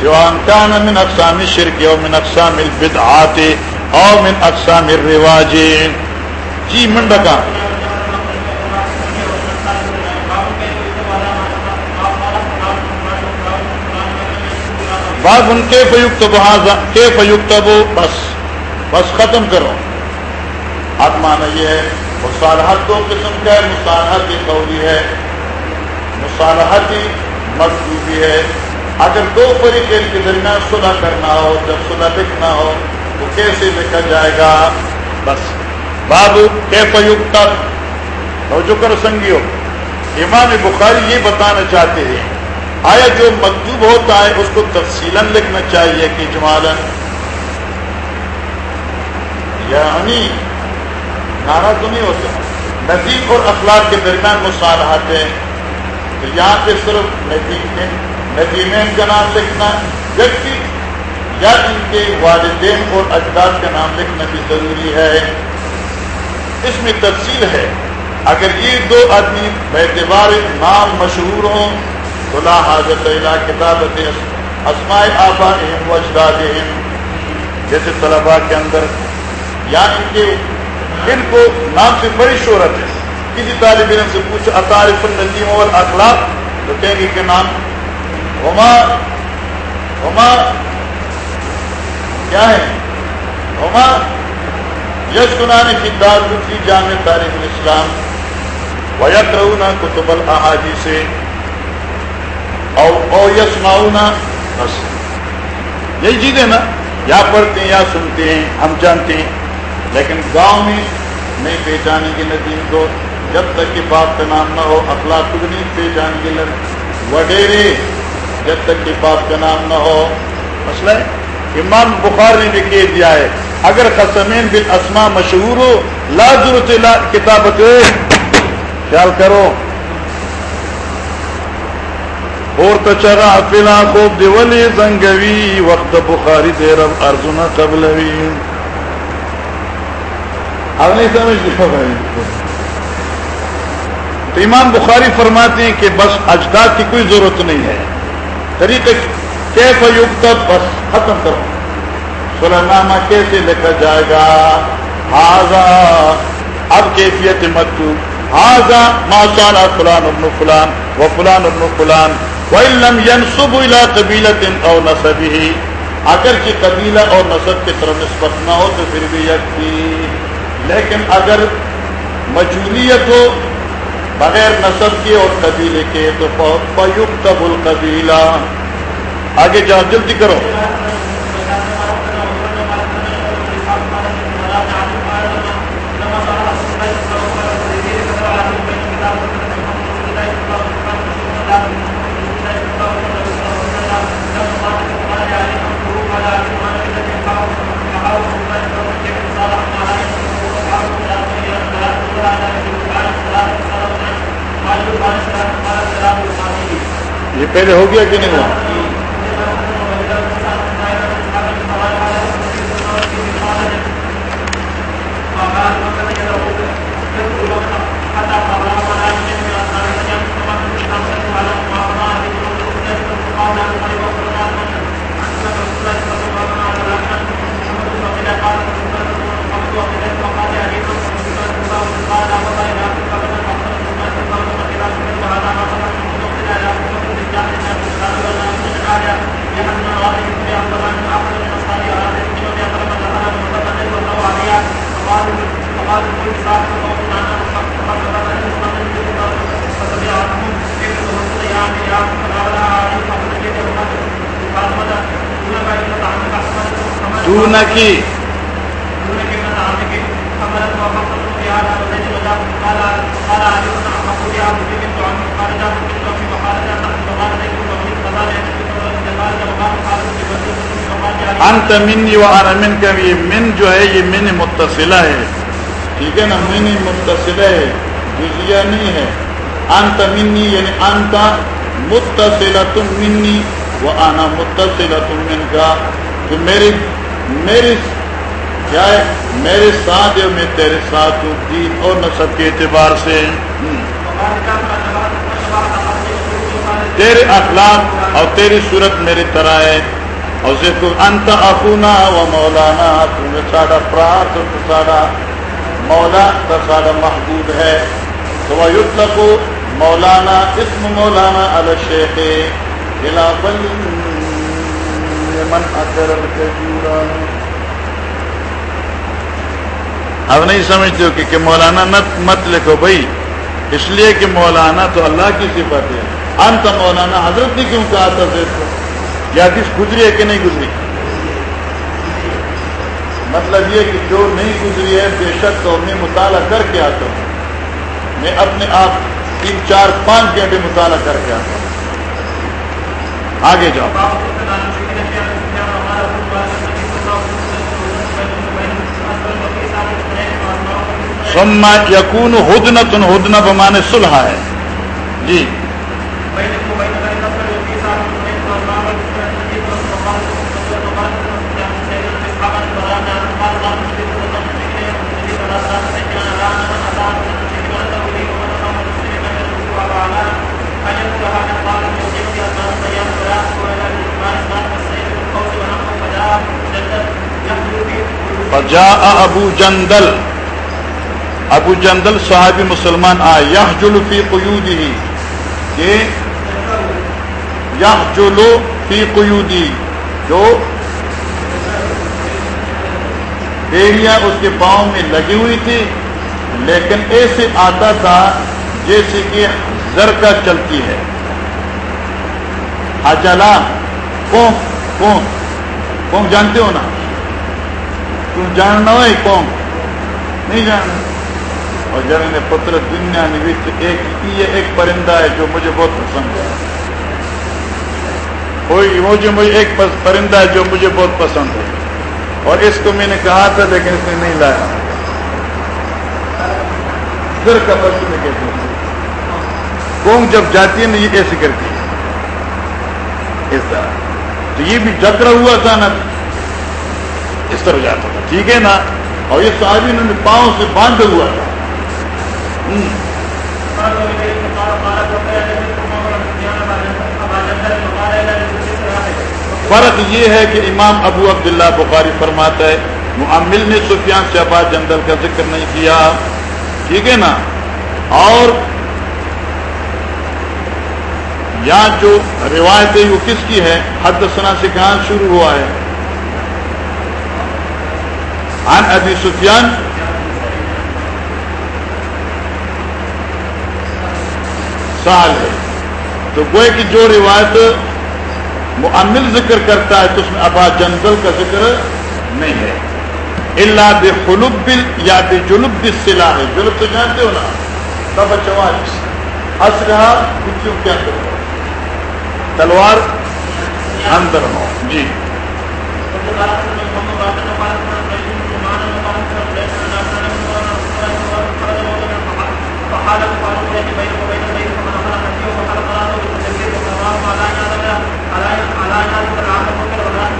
A: سوان کان من اقسام شرک او من اقسام البدعات او من اقسام الرواج۔ جی منڈکا بات ان کے فیوکت کے فیوکت بس بس ختم کرو۔ اب مانا یہ ہے مصالحت دو قسم کا ہے، مصالحت قولی ہے۔ مصالحت ہی مقصوبی ہے۔ اگر دو فریقین کے درمیان صلح کرنا ہو، جب صلح لکھنا ہو، تو کیسے لکھا جائے گا؟ بس۔ بابو کے فیوکت جو کر سنگیو امام بخاری یہ بتانا چاہتے ہیں۔ آیا جو مکتوب ہوتا ہے اس کو تفصیل لکھنا چاہیے کہ جمالن یعنی نارا تو نہیں ہوتا نظیم اور اخلاق کے درمیان مصالحات ہیں۔ تو یہاں پہ صرف ندیم ندیمین کا نام لکھنا ویکتی یا ان کے والدین اور اجداد کا نام لکھنا بھی ضروری ہے۔ اس میں تفصیل ہے۔ اگر یہ دو آدمی اعتبار نام مشہور ہوں تو لا حاجت کتابت اسماء آبا و اجداد جیسے طلباء کے اندر یا ان کے ان کو نام سے بڑی شہرت ہے، کسی طالب علم سے پوچھ اطارف النظیم اور اخلاق تو کہیں گے کہ نام ہما ہما کیا ہے؟ ہما یش گنانے کی دار کی جامع تاریخ الاسلام ویکرون کتب الاحادی سے او او بس۔ یہی چیزیں نا، یا پڑھتے ہیں یا سنتے ہیں، ہم جانتے ہیں۔ لیکن گاؤں میں نہیں پہچانے گے ندیم کو، جب تک کہ باپ کا نام نہ ہو، اخلاق کو نہیں پہچان گے وڈیرے، جب تک کہ باپ کا نام نہ ہو۔ مسئلہ ہے، امام بخار نے بھی کہہ دیا ہے، اگر قسمین بال اسما مشہور ہو، لا ضرورت کتابت، خیال کرو۔ اور تچرا فلا خوب دیولی زنگوی وقت بخاری دیر ارزنا قبلوی اب نہیں سمجھ تو امام بخاری فرماتے ہیں کہ بس اجداد کی کوئی ضرورت نہیں ہے. طریقے کیف یوگتا بس ختم کرو. سلامہ کیسے لکھا جائے گا؟ ہاضا اب کیفیت متو ہاضا ماشاء فلان ابن فلان و فلان ابن فلان وَإِلَّمْ يَنْصُبُ إِلَىٰ قَبِيلَةٍ أَوْ نَصَبِهِ اگر کی قبیلہ اور نصب کی طرف نسبت نہ ہو تو پھر بھی یکتی لیکن اگر مجولیت ہو بغیر نصب کے اور قبیلے کے تو فیکتب القبیلہ. آگے جاؤ جلدی کرو. یہ پہلے ہو گیا کہ نہیں ہوا؟ من کا یہ من جو ہے، یہ من متصلہ ہے۔ ٹھیک ہے نا؟ من متصلہ ہے۔ جزیہ نہیں ہے۔ انت منی یعنی انت متصلہ تم منی وہ آنا متصلہ تم من کا۔ تو میری میری کیا ہے؟ میرے ساتھ یا میں تیرے ساتھ ہوں؟ دین اور نصب کے اعتبار سے۔ تیرے اخلاق اور تیری صورت میری طرح ہے۔ اور انت اپنا و مولانا تم ساڑا پرات تو ساڑا مولا، تو ساڑا محبوب ہے۔ تو وہ مولانا، اسم مولانا الشیخ من اب نہیں سمجھتے ہو کہ مولانا مت لکھو بھائی۔ اس لیے کہ مولانا تو اللہ کی صفت ہے۔ انت مولانا حضرت نے کیوں کہا تھا یا کس گزری ہے کہ نہیں گزری؟ مطلب یہ کہ جو نہیں گزری ہے، بے شک تو میں مطالعہ کر کے آتا ہوں۔ میں اپنے آپ تین چار پانچ گھنٹے مطالعہ کر کے آتا ہوں۔ آگے جاؤ۔ سما یقون ہدن تن ہدنا بمانے سلحا ہے۔ جی۔ جا ابو جندل ابو جندل صاحب مسلمان آ یہ جلفی قیودی کہ یہ جلو فی قیودی جو بیڑیاں اس کے پاؤں میں لگی ہوئی تھی، لیکن ایسے آتا تھا جیسے کہ زرکا چلتی ہے۔ اجلا کون کون کون جانتے ہو نا؟ تم جاننا ہو کون نہیں جاننا اور جب نے پتر دنیا ایک یہ ایک پرندہ ہے جو مجھے بہت پسند ہے کوئی مجھے مجھے ایک پرندہ ہے جو مجھے بہت پسند ہے اور اس کو میں نے کہا تھا لیکن اس نے نہیں لایا در کا پرسن کہتے ہیں کون جب جاتی ہے نا یہ ایسے کرتی ہے اس طرح تو یہ بھی جکڑا ہوا تھا نا اس طرح جاتا تھا ٹھیک ہے نا؟ اور یہ صحابی انہوں نے پاؤں سے باندھ ہوا تھا۔ فرق یہ ہے کہ امام ابو عبداللہ بخاری فرماتا ہے معمل نے سفیان سے ابا جندل کا ذکر نہیں کیا۔ ٹھیک ہے نا؟ اور یا جو روایت ہے وہ کس کی ہے حد سنا سے کہاں شروع ہوا ہے۔ عن ابی سفیان سال ہے. تو گوئے کی جو روایت معمل ذکر کرتا ہے تو اس میں ابا جنگل کا ذکر نہیں ہے. اللہ بے خلوب بل یا بے جلوب بل سلا ہے جلوب تو جانتے ہو نا؟ تب چوالیس اسلحہ کچھ کے اندر تلوار اندر ہو. جی.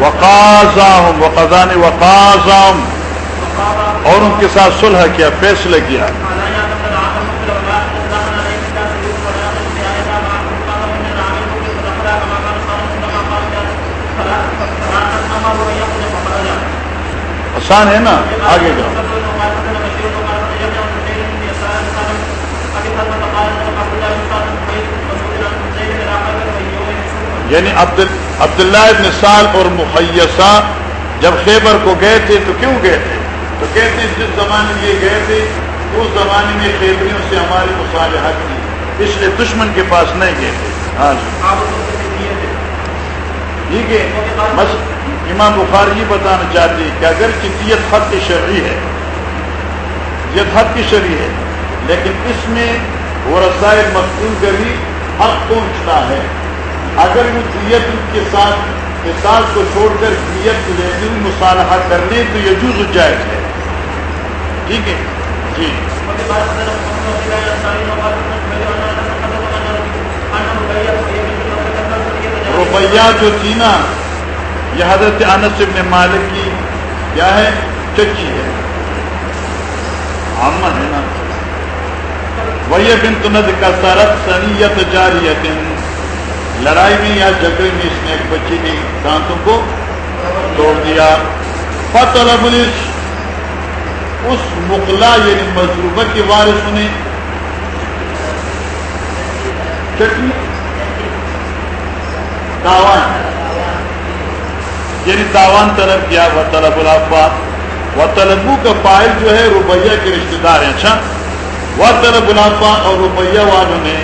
A: وقاضام وقان وقاضام اور ان کے ساتھ صلح کیا، فیصلہ کیا۔ آسان ہے نا؟ آگے جاؤ۔ یعنی عبد عبداللہ ابن سال اور محیسہ جب خیبر کو گئے تھے تو کیوں گئے تھے؟ تو کہتے ہیں جس زمانے میں یہ گئے تھے، اس زمانے میں خیبریوں سے ہماری مصالحت تھی اس لیے دشمن کے پاس نہیں گئے تھے۔ ہاں جی۔ ٹھیک ہے بس امام بخار یہ بتانا چاہتے ہیں کہ اگر چیت حق کی شرعی ہے، یہ حق کی شرعی ہے، لیکن اس میں وہ رسائل مقبول کری حق پہنچتا ہے۔ اگر وہ دیت کے ساتھ احساس کو چھوڑ کر نیت لیکن مصالحہ کرنے تو یہ جز جائز ہے۔ ٹھیک ہے؟ جی۔ روپیہ جو تھی نا، یہ حضرت انس ابن مالک کی کیا ہے؟ چچی ہے۔ امن ہے نا۔ وہی بن تند کا سرت سنیت جاریت لڑائی میں یا جھگڑے میں اس نے ایک بچی کی دانتوں کو توڑ دیا۔ فتح پولیس اس مغلا یعنی مضروبہ کے وارث نے چٹنی، تاوان یعنی تاوان طلب کیا۔ وہ طلب الافا وہ طلبو کا فائل جو ہے روپیہ کے رشتے دار ہیں۔ اچھا وہ طلب الافا اور روپیہ والوں نے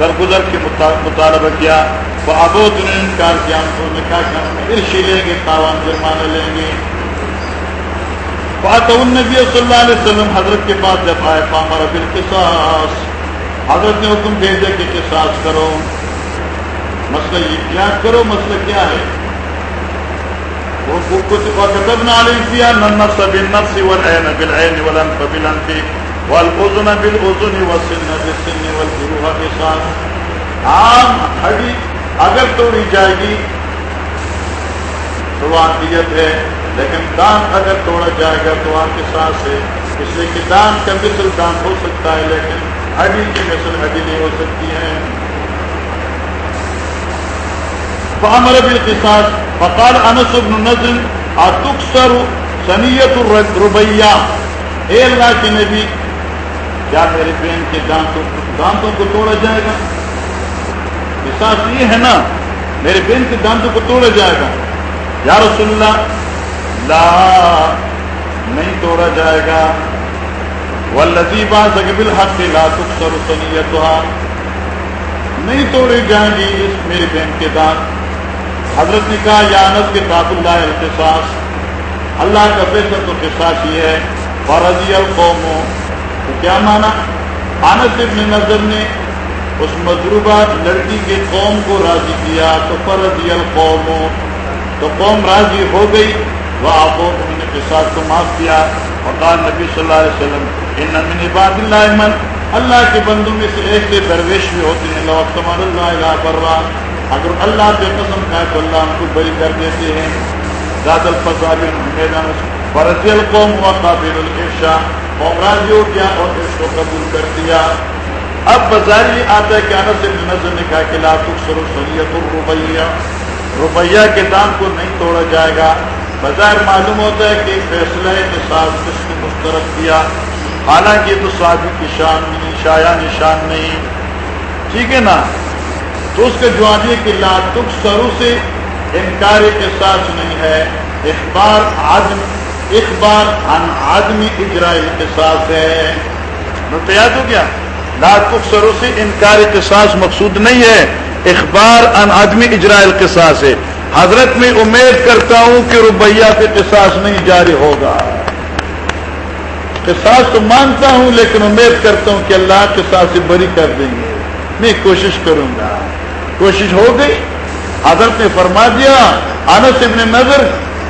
A: درگزر کے مطالبہ کیا۔ وہ ابود نے انکار کیا نے کہا کہ ہم ارشی لیں گے، تاوان جرمانہ لیں گے۔ بات نبی صلی اللہ علیہ وسلم حضرت کے پاس جب آئے پامر بل قصاص حضرت نے حکم بھیجا کہ قصاص کرو۔ مسئلہ یہ کیا کرو، مسئلہ کیا ہے؟ وكتبنا عليهم فيها ان النفس بالنفس والعين بالعين والانف بالانف والأذن بالأذن والسن بالسن والجروح قصاص عام ہڈی اگر توڑی جائے گی تو وہاں دیت ہے، لیکن دان اگر توڑا جائے گا تو وہاں قصاص ہے اس لیے کہ دان کا مثل دان ہو سکتا ہے، لیکن ہڈی کی مثل ہڈی نہیں ہو سکتی ہے۔ فامر بالقصاص، فقال انس بن نزل اتكسر سنیت الربیہ اے اللہ کے نبی کیا میری بہن کے دانتوں دانتوں کو توڑا جائے گا؟ احساس یہ ہے نا، میرے بہن کے دانتوں کو توڑا جائے گا۔ یا رسول اللہ، لا، نہیں توڑا جائے گا۔ وہ لذیبہ زگبل حق سے لا تک سر سنیت نہیں توڑی جائیں گی اس میری بہن کے دانت۔ حضرت نے کہا، یا انس کے تاب اللہ احتساس اللہ کا فیصل تو قصاص یہ ہے۔ فرضی القوم تو کیا مانا؟ آنس ابن نظر نے اس مضروبہ لڑکی کے قوم کو راضی کیا، تو فرضی القوم، تو قوم راضی ہو گئی، وہ آپ نے کے ساتھ کو معاف کیا وقال نبی صلی اللہ علیہ وسلم، ان من عباد اللہ من، اللہ کے بندوں میں سے ایک سے درویش بھی ہوتے ہیں۔ لو تمہار اللہ الہ پر اگر اللہ کے قسم کا تو اللہ ہم کو بری کر دیتے ہیں۔ زیادہ الفضاب میدان فرضی القوم و قابل الشاہ قوم راضی ہو گیا اور اس کو قبول کر دیا۔ اب بازاری آتا ہے کہ انس ابن نظر نے کہا کہ لا تکسر سریت الربیہ روپیہ کے دام کو نہیں توڑا جائے گا۔ بظاہر معلوم ہوتا ہے کہ فیصلہ کے ساتھ کس نے مسترد کیا۔ حالانکہ تو صحابی کی شان نہیں شایا نشان نہیں۔ ٹھیک ہے نا؟ تو اس کا جواب یہ کہ لا تکسرو سے انکار کے ساتھ نہیں ہے۔ اخبار آدم اخبار عن آدمی اجرائے احتساس ہے۔ یاد ہو گیا لاکھ سرو سے انکار احتساس مقصود نہیں ہے۔ اخبار ان آدمی اجرائے القصاص ہے۔ حضرت میں امید کرتا ہوں کہ روبیہ پہ قصاص نہیں جاری ہوگا۔ قصاص تو مانتا ہوں، لیکن امید کرتا ہوں کہ اللہ قصاص سے بری کر دیں گے۔ میں کوشش کروں گا۔ کوشش ہو گئی۔ حضرت نے فرما دیا، انس ابن نظر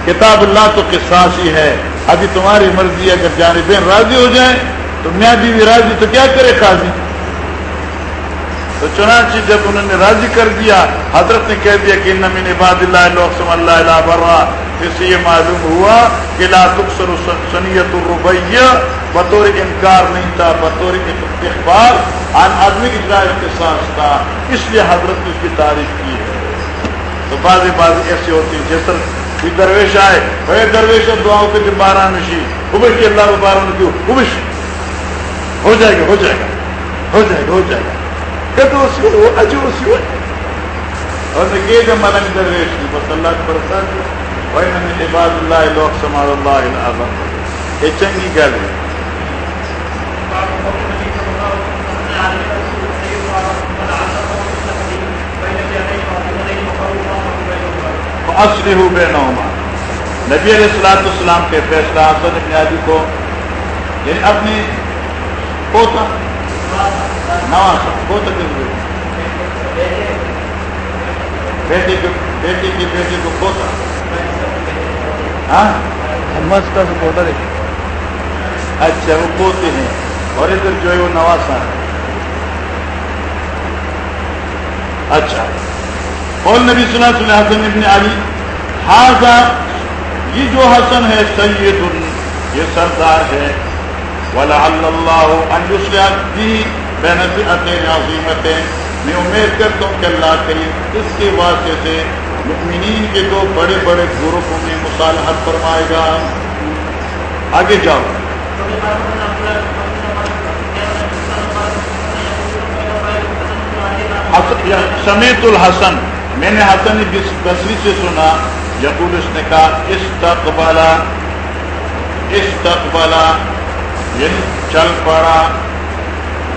A: کتاب اللہ تو قصاص ہی ہے۔ ابھی تمہاری مرضی اگر جانبین راضی ہو جائیں تو میاں بیوی راضی، تو کیا کرے قاضی؟ تو چنانچہ جب انہوں نے راضی کر دیا، حضرت نے کہہ دیا کہ نمین عباد اللہ اللہ اللہ برا۔ اس یہ معلوم ہوا کہ لا تکسر سنیت الربیہ بطور انکار نہیں تھا، بطور اخبار آن آدمی کی اجرا اختصاص تھا۔ اس لیے حضرت نے اس کی تعریف کی ہے۔ تو بعض بعض ایسی ہوتی ہیں جیسے کوئی درویش آئے۔ بھائی درویش دعاؤں کے جو بارہ نشی ابش کی اللہ بارہ کیوں ابش ہو جائے گا، ہو جائے گا۔ ہو جائے گا، ہو جائے گا۔ کدو سی وہ اجو سی اور یہ جو ملنگ درویش بس اللہ کے برسات وَإِنَّ مِنْ عِبَادِ اللَّهِ لَوْ أَقْسَمَ عَلَى یہ چنگی گل ہے۔ اصلی بے نوما نبی علیہ السلاط السلام کے فیصلہ حسن ابن علی کو یعنی اپنی پوتا نواز پوتا کے بیٹی کے بیٹی کی بیٹی کو پوتا ہاں؟
B: کا پوتا دیکھ
A: اچھا وہ پوتے ہیں۔ اور ادھر جو ہے وہ نواسا ہے اچھا۔ اور نبی سنا سنا حسن ابن علی ہاضا یہ جو حسن ہے سید یہ سردار ہے۔ ولا اللہ انسلی بینت عظیمتیں میں امید کرتا ہوں کہ اللہ کریم اس کے واسطے سے مؤمنین کے دو بڑے بڑے گروپوں میں مصالحت فرمائے گا۔ آگے جاؤ۔ سمیت الحسن۔ میں نے حسن بصری سے سنا، یقول اس نے کہا استقبالا استقبالا یعنی چل پڑا۔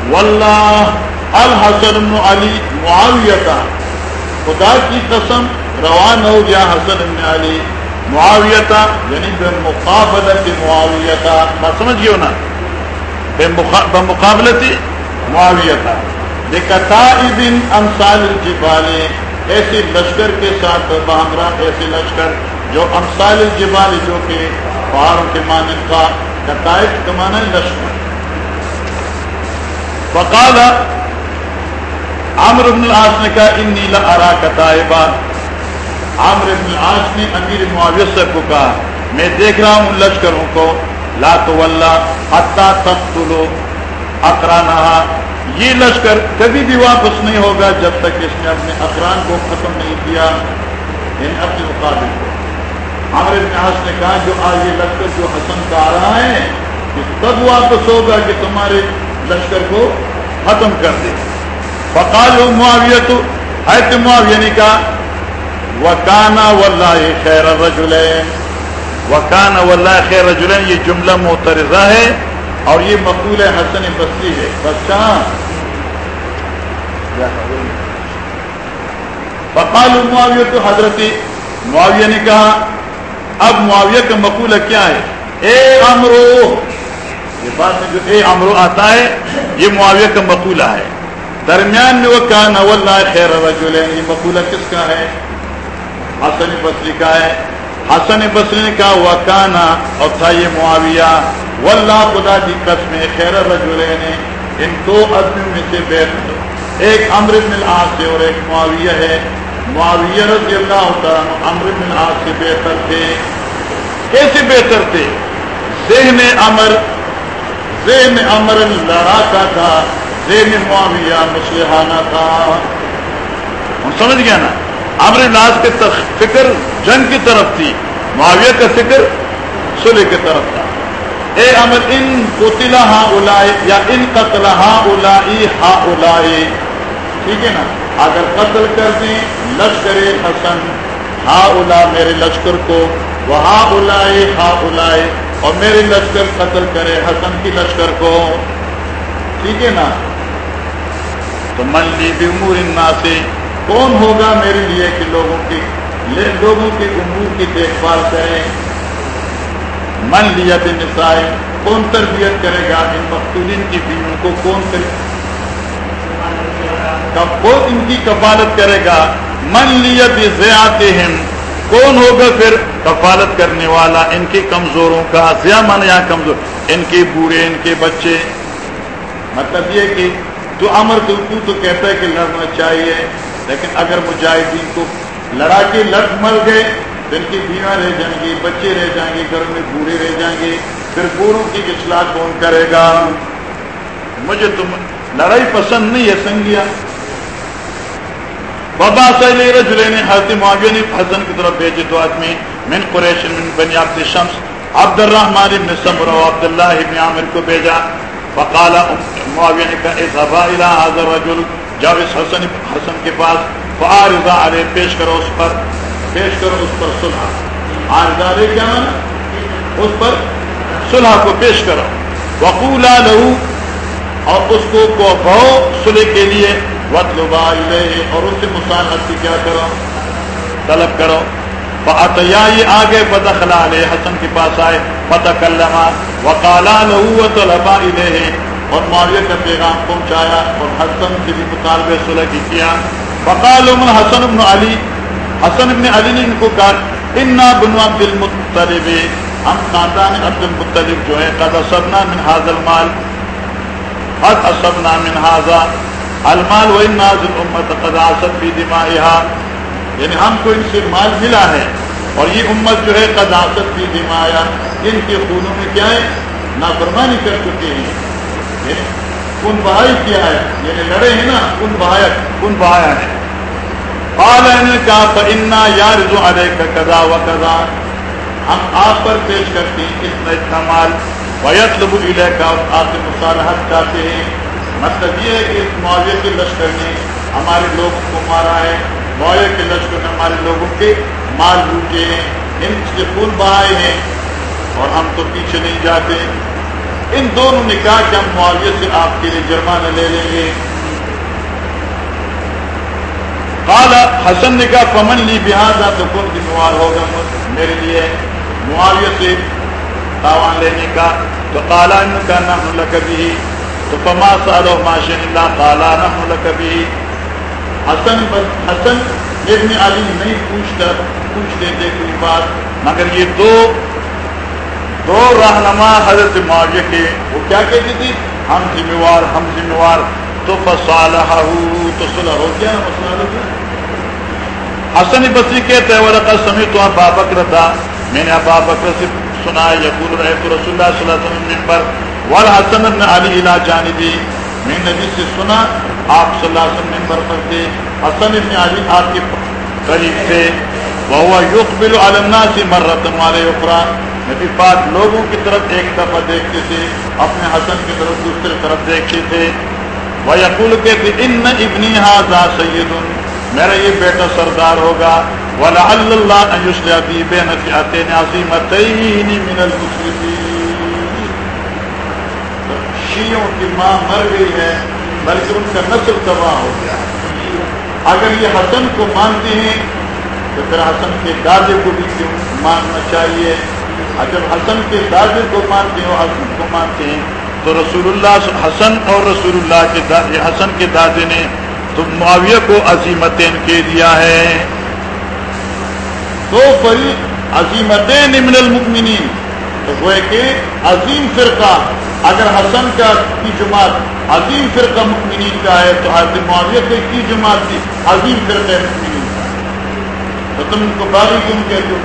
A: واللہ، الحسن علی معاویہ خدا کی قسم روان ہو گیا حسن ابن علی معاویتا یعنی بے مقابلت معاویتا بات سمجھ گئے نا، بے مقابلتی معاویتا بن امسال الجبال ایسے لشکر کے ساتھ بہمرا ایسے لشکر جو امسال الجبال جو کہ پہاڑوں کے مانند کا کتائف کے مانا لشکر۔ فقال عمر بن العاص نے کہا ان نیلا ارا کتائبہ عامر ابن العاص نے امیر معاویہ صاحب کو کہا میں دیکھ رہا ہوں لشکروں کو، لا تو اللہ حتا تقتلوا اقرانها یہ لشکر کبھی بھی واپس نہیں ہوگا جب تک اس نے اپنے اقران کو ختم نہیں کیا یعنی اپنے مقابل کو۔ عامر ابن نے کہا، جو آج یہ لشکر جو حسن کا آ رہا ہے تب واپس ہوگا کہ تمہارے لشکر کو ختم کر دے۔ فقال معاویہ تو ہے تو معاویہ نے کہا، وکانا واللہ خیر رجلین وکانا واللہ خیر رجلین یہ جملہ معترضہ ہے۔ اور یہ مقبول حسن بصری ہے بچہ فقال معاویہ تو حضرت معاویہ نے کہا، اب معاویہ کا مقولہ کیا ہے؟ اے امرو! یہ بات میں جو اے امرو آتا ہے، یہ معاویہ کا مقولہ ہے۔ درمیان میں وہ کہا واللہ خیر رجلین یہ مقولہ کس کا ہے؟ حسن بصری کا ہے۔ حسن بصری نے کہا وہ کانا اور تھا یہ معاویہ۔ واللہ خدا کی قسم، خیر رجلین، ان دو آدمیوں میں سے بہتر ایک امر بن العاص اور ایک معاویہ ہے۔ معاویہ رضی اللہ تعالیٰ امر بن العاص سے بہتر تھے۔ کیسے بہتر تھے؟ ذہن امر ذہن امر لڑا کا تھا، ذہن معاویہ مسلحانہ تھا۔ ہم سمجھ گیا نا؟ امر ناز کے فکر جنگ کی طرف تھی، معاویہ کا فکر سلح کی طرف تھا۔ اے امر، ان قتلا ہاں اولائے یا ان قتل ہاں اولائی ہا اولائے ٹھیک ہے نا؟ اگر قتل کر دیں، لشکر حسن ہا اولا میرے لشکر کو وہاں اولائے ہا اولائے اور میرے لشکر قتل کرے حسن کی لشکر کو۔ ٹھیک ہے نا؟ تو من لی بھی امور سے کون ہوگا میرے لیے کہ لوگوں کی لوگوں کے امور کی دیکھ بھال کریں؟ من لیا نسائے کون تربیت کرے گا ان مقتولین کی بیویوں کو؟ کون کر ان کی کفالت کرے گا؟ من لیا بھی زیادہ کون ہوگا پھر کفالت کرنے والا؟ ان کے کمزوروں کا زیا من یا کمزور ان کے بوڑھے ان کے بچے۔ مطلب یہ کہ تو امر تو تو, تو کہتا ہے کہ لڑنا چاہیے۔ لیکن اگر مجاہدین کو لڑا کے لڑ مر گئے تو ان کی بیوہ رہ جائیں گی، بچے رہ جائیں گے، گھر میں بوڑھے رہ جائیں گے، پھر بوڑھوں کی اصلاح کون کرے گا؟ مجھے تم لڑائی پسند نہیں ہے سنگیا۔ بابا سہیل رجلے نے حضرت معاویہ نے حسن کی طرف بھیجے دو آدمی، من قریش، من بنی عبد شمس عبد الرحمن ابن سمر و عبد اللہ ابن عامر کو بھیجا۔ فقال، معاویہ نے کہا اذهبا الى هذا الرجل جاؤ اس حسن حسن کے پاس فعارضا علیہ پیش کرو اس پر، پیش کرو اس پر صلح۔ عارضا علیہ کیا مانا؟ اس پر صلح کو پیش کرو۔ وقولا لہو اور اس کو کہو صلح کے لیے وطلبا الیہ اور اس سے مصالحت کی کیا کرو؟ طلب کرو۔ فاتیا یہ آگے بدخلا علیہ حسن کے پاس آئے، فتکلما، وقالا لہو وطلبا الیہ اور معاویہ کا پیغام پہنچایا اور حسن سے بھی مطالبے صلح کی کیا. فقال من حسن بن علی، حسن ابن علی نے ان کو کہا، انا بنو عبد المطلب، ہم خاندان عبد المطلب جو ہے قد اصبنا من هذا المال، قد اصبنا من هذا المال و الناس الامت قد عصت في دمائها. یعنی ہم کو ان سے مال ملا ہے اور یہ امت جو ہے، قد عصت في دمائها، ان کے خونوں میں کیا ہے؟ نافرمانی کر چکے ہیں۔ یعنی کن بہائی کیا ہے یعنی لڑے ہیں نا کن بہایا کن بہایا ہے نے کہا فإنا يارض عليك كذا وكذا۔ ہم آپ پر پیش کرتے ہیں، اس میں اتنا مال ویطلب الیک اور آپ سے مصالحت چاہتے ہیں۔ مطلب یہ ہے کہ اس معاویہ کے لشکر نے ہمارے لوگوں کو مارا ہے۔ معاویہ کے لشکر نے ہمارے لوگوں کے مال لوٹے ہیں۔ ان سے خون بہائے ہیں۔ اور ہم تو پیچھے نہیں جاتے۔ ان دونوں نے کہا کہ ہم معاویہ سے آپ کے لیے جرمانہ لے لیں گے۔ قال، حسن نے کہا پمن لی بہذا تو کون ذمہ ہوگا؟ میرے لیے معاویہ سے تاوان لینے کا۔ تو کالا ان کا نہ کبھی تو پما سالو ماشاء اللہ کالا نہ کبھی حسن حسن ابن علی نہیں پوچھتا پوچھ لیتے کوئی بات، مگر یہ دو دو رہنما حضرت معاویہ کے، وہ کیا کہتی تھی؟ ہم ذمہ وار ہم ذمہ وار تو فصالح تو صلح ہو گیا، مسئلہ ہو گیا حسن بصری کہتے ہیں ورقہ سمی تو ابا بکر تھا میں نے ابا بکر سے سنا، یقول رہے تو رسول اللہ صلی اللہ علیہ وسلم پر۔ والحسن بن علی الى جانبی میں نے نبی سے سنا، آپ صلی اللہ علیہ وسلم پر پر تھے۔ حسن بن علی آپ کے قریب تھے۔ وہ یقبل علی الناس مرۃ والے اخرى نبی پاک لوگوں کی طرف ایک دفعہ دیکھتے تھے، اپنے حسن کی طرف دوسری طرف دیکھتے تھے۔ وہ یقول کہتے ان ابنی ہاضا سید میرا یہ بیٹا سردار ہوگا۔ ولا اللہ بے نفیات من المسلمین شیعوں کی ماں مر گئی ہے، بلکہ ان کا نسل تباہ ہو گیا۔ اگر یہ حسن کو مانتے ہیں، تو پھر حسن کے دادے کو بھی کیوں ماننا چاہیے؟ اگر حسن کے دادے کو مانتے ہو، حسن کو مانتے ہیں، تو رسول اللہ حسن اور رسول اللہ کے دادے حسن کے دادے نے تو معاویہ کو عظیمتین کے دیا ہے۔ دو فریق عظیمتین من المؤمنین، تو وہ کہ عظیم فرقہ۔ اگر حسن کا کی جماعت عظیم فرقہ مؤمنین کا ہے، تو حضرت معاویہ کے کی جماعت عظیم فرقہ مؤمنین کا تو تم ان کو باغی کیوں کہتے ہو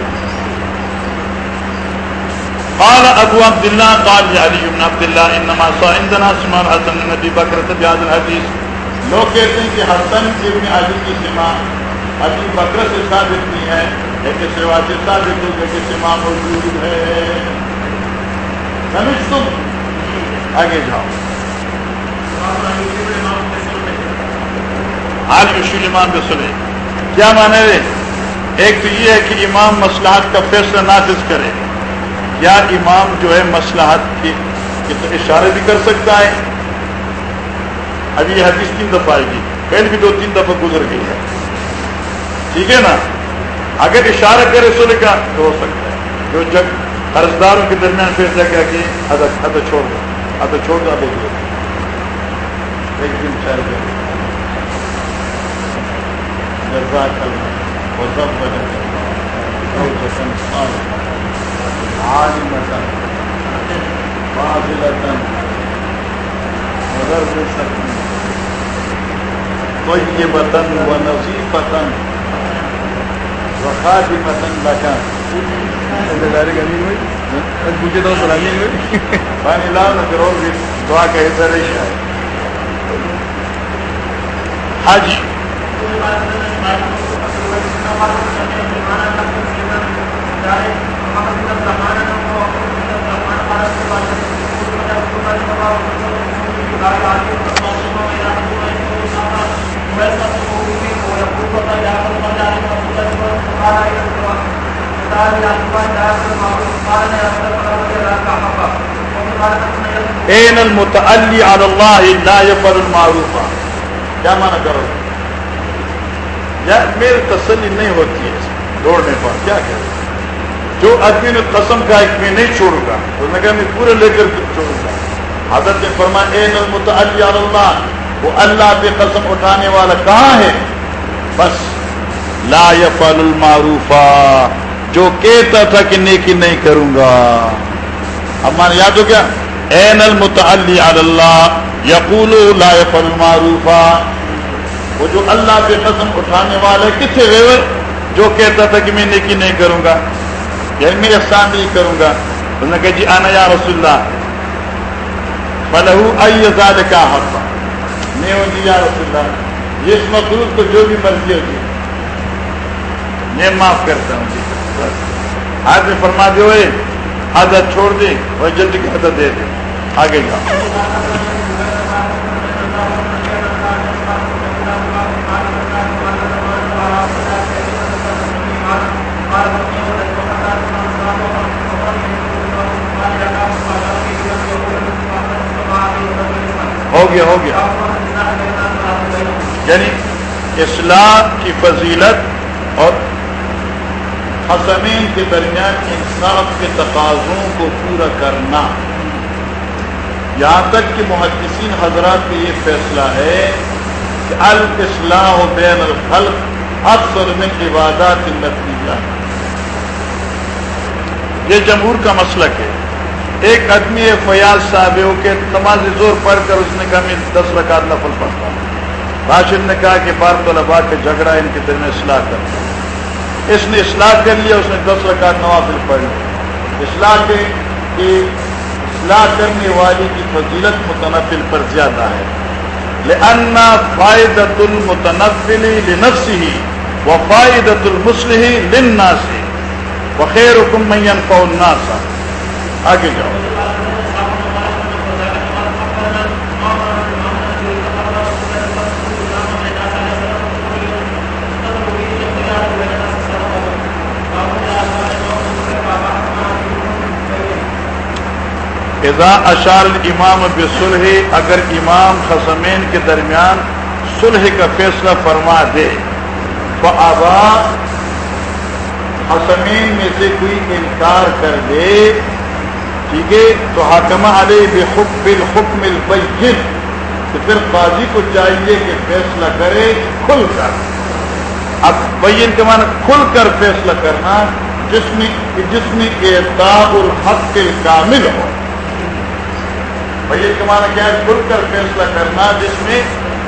A: قال ابو عبد الله قال علي بن عبد الله انما عندنا لوگ کہتے ہیں کہ حسن ابن علی کی سما ابھی بکر سے ثابت نہیں ہے لیکن سوا سے ثابت ہو کہ سما موجود ہے۔ سمجھ تم؟ آگے جاؤ۔ آج امام سنے کیا مانے رے ایک تو یہ ہے کہ امام مسلحت کا فیصلہ نافذ کرے۔ یا امام جو ہے مسلحت کی تو اشارے بھی کر سکتا ہے۔ ابھی یہ حدیث تین دفعہ آئے گی۔ پہلے بھی دو تین دفعہ گزر گئی ہے۔ ٹھیک ہے نا؟ اگر اشارہ کرے سو کا تو ہو سکتا ہے۔ جو جب قرضداروں کے درمیان فیصلہ کیا کہ ادا چھوڑ دو۔ ادا چھوڑ دو ابھی ایک دن چار دن۔ عالمتن فاضلتن مدرسة طیبتن و نظیفتن و خادمتن لکا
B: ڈائریکٹ امین ہوئی پوچھے تو سلامی ہوئی
A: پانی لال کرو بھی دعا کا حصہ رہی ہے حج این المتعلی علی اللہ لا یفعل المعروف کیا مانا کرو یار میری تسلی نہیں ہوتی ہے دوڑنے پر کیا کرے جو آدمی نے قسم کہا کہ میں نہیں چھوڑوں گا تو نے کہا میں پورے لے کر چھوڑوں گا حضرت نے فرمایا این المتعلی اللہ، وہ اللہ پہ قسم اٹھانے والا کہاں ہے؟ بس، لا یفعل المعروف، جو کہتا تھا کہ نیکی نہیں کروں گا۔ اب مان یاد ہو کیا این المتعلی علی اللہ یقول لا یفعل المعروف، وہ جو اللہ پہ قسم اٹھانے والے کتنے گئے جو کہتا تھا کہ میں نیکی نہیں کروں گا یعنی میں احسان نہیں کروں گا۔ انہوں نے کہا جی آنا یا رسول اللہ فلہو ای کا حق۔ میں ہوں جی یا رسول اللہ اس مخلوق کو جو بھی مرضی ہوگی جی۔ میں معاف کرتا ہوں جی۔ آج میں فرما دے ہوئے حضرت چھوڑ دیں اور جلدی کی حضرت دے۔ دیں آگے جاؤ۔ ہو گیا ہو گیا۔ یعنی اسلام کی فضیلت اور حسمین کے درمیان انصاف کے تقاضوں کو پورا کرنا۔ یہاں تک کہ محدثین حضرات کا یہ فیصلہ ہے کہ الاصلاح بین الخلق افضل من عبادات النتیجہ یہ جمہور کا مسلک ہے۔ ایک آدمی ہے فیاض صاحب ہو کے نماز زور پڑھ کر اس نے کہا میں دس رکعت نفل پڑھتا ہوں۔ راشد نے کہا کہ بار طلبا کے جھگڑا ان کے دل میں اصلاح کرتا ہوں اس نے اصلاح کر لیا، اس نے دس رکعت نوافل پڑھ لی۔ اصلاح کے کہ اصلاح کرنے والی کی فضیلت متنفل پر زیادہ ہے۔ لأن فائدة المتنفل لنفسه وفائدة المصلح للناس وخيركم من ينفع الناس۔ آگے جاؤ۔ اذا اشار امام بسلح اگر امام خسمین کے درمیان صلح کا فیصلہ فرما دے تو آبا حسمین میں سے کوئی انکار کر دے ٹھیک ہے؟ تو حاکمہ علیہ بحکم بالحکم البین تو پھر قاضی کو چاہیے کہ فیصلہ کرے کھل کر۔ اب بین کے معنی کھل کر فیصلہ کرنا جس میں جس میں اعتاب الحق کے کامل ہو۔ بین کے معنی کیا ہے؟ کھل کر فیصلہ کرنا جس میں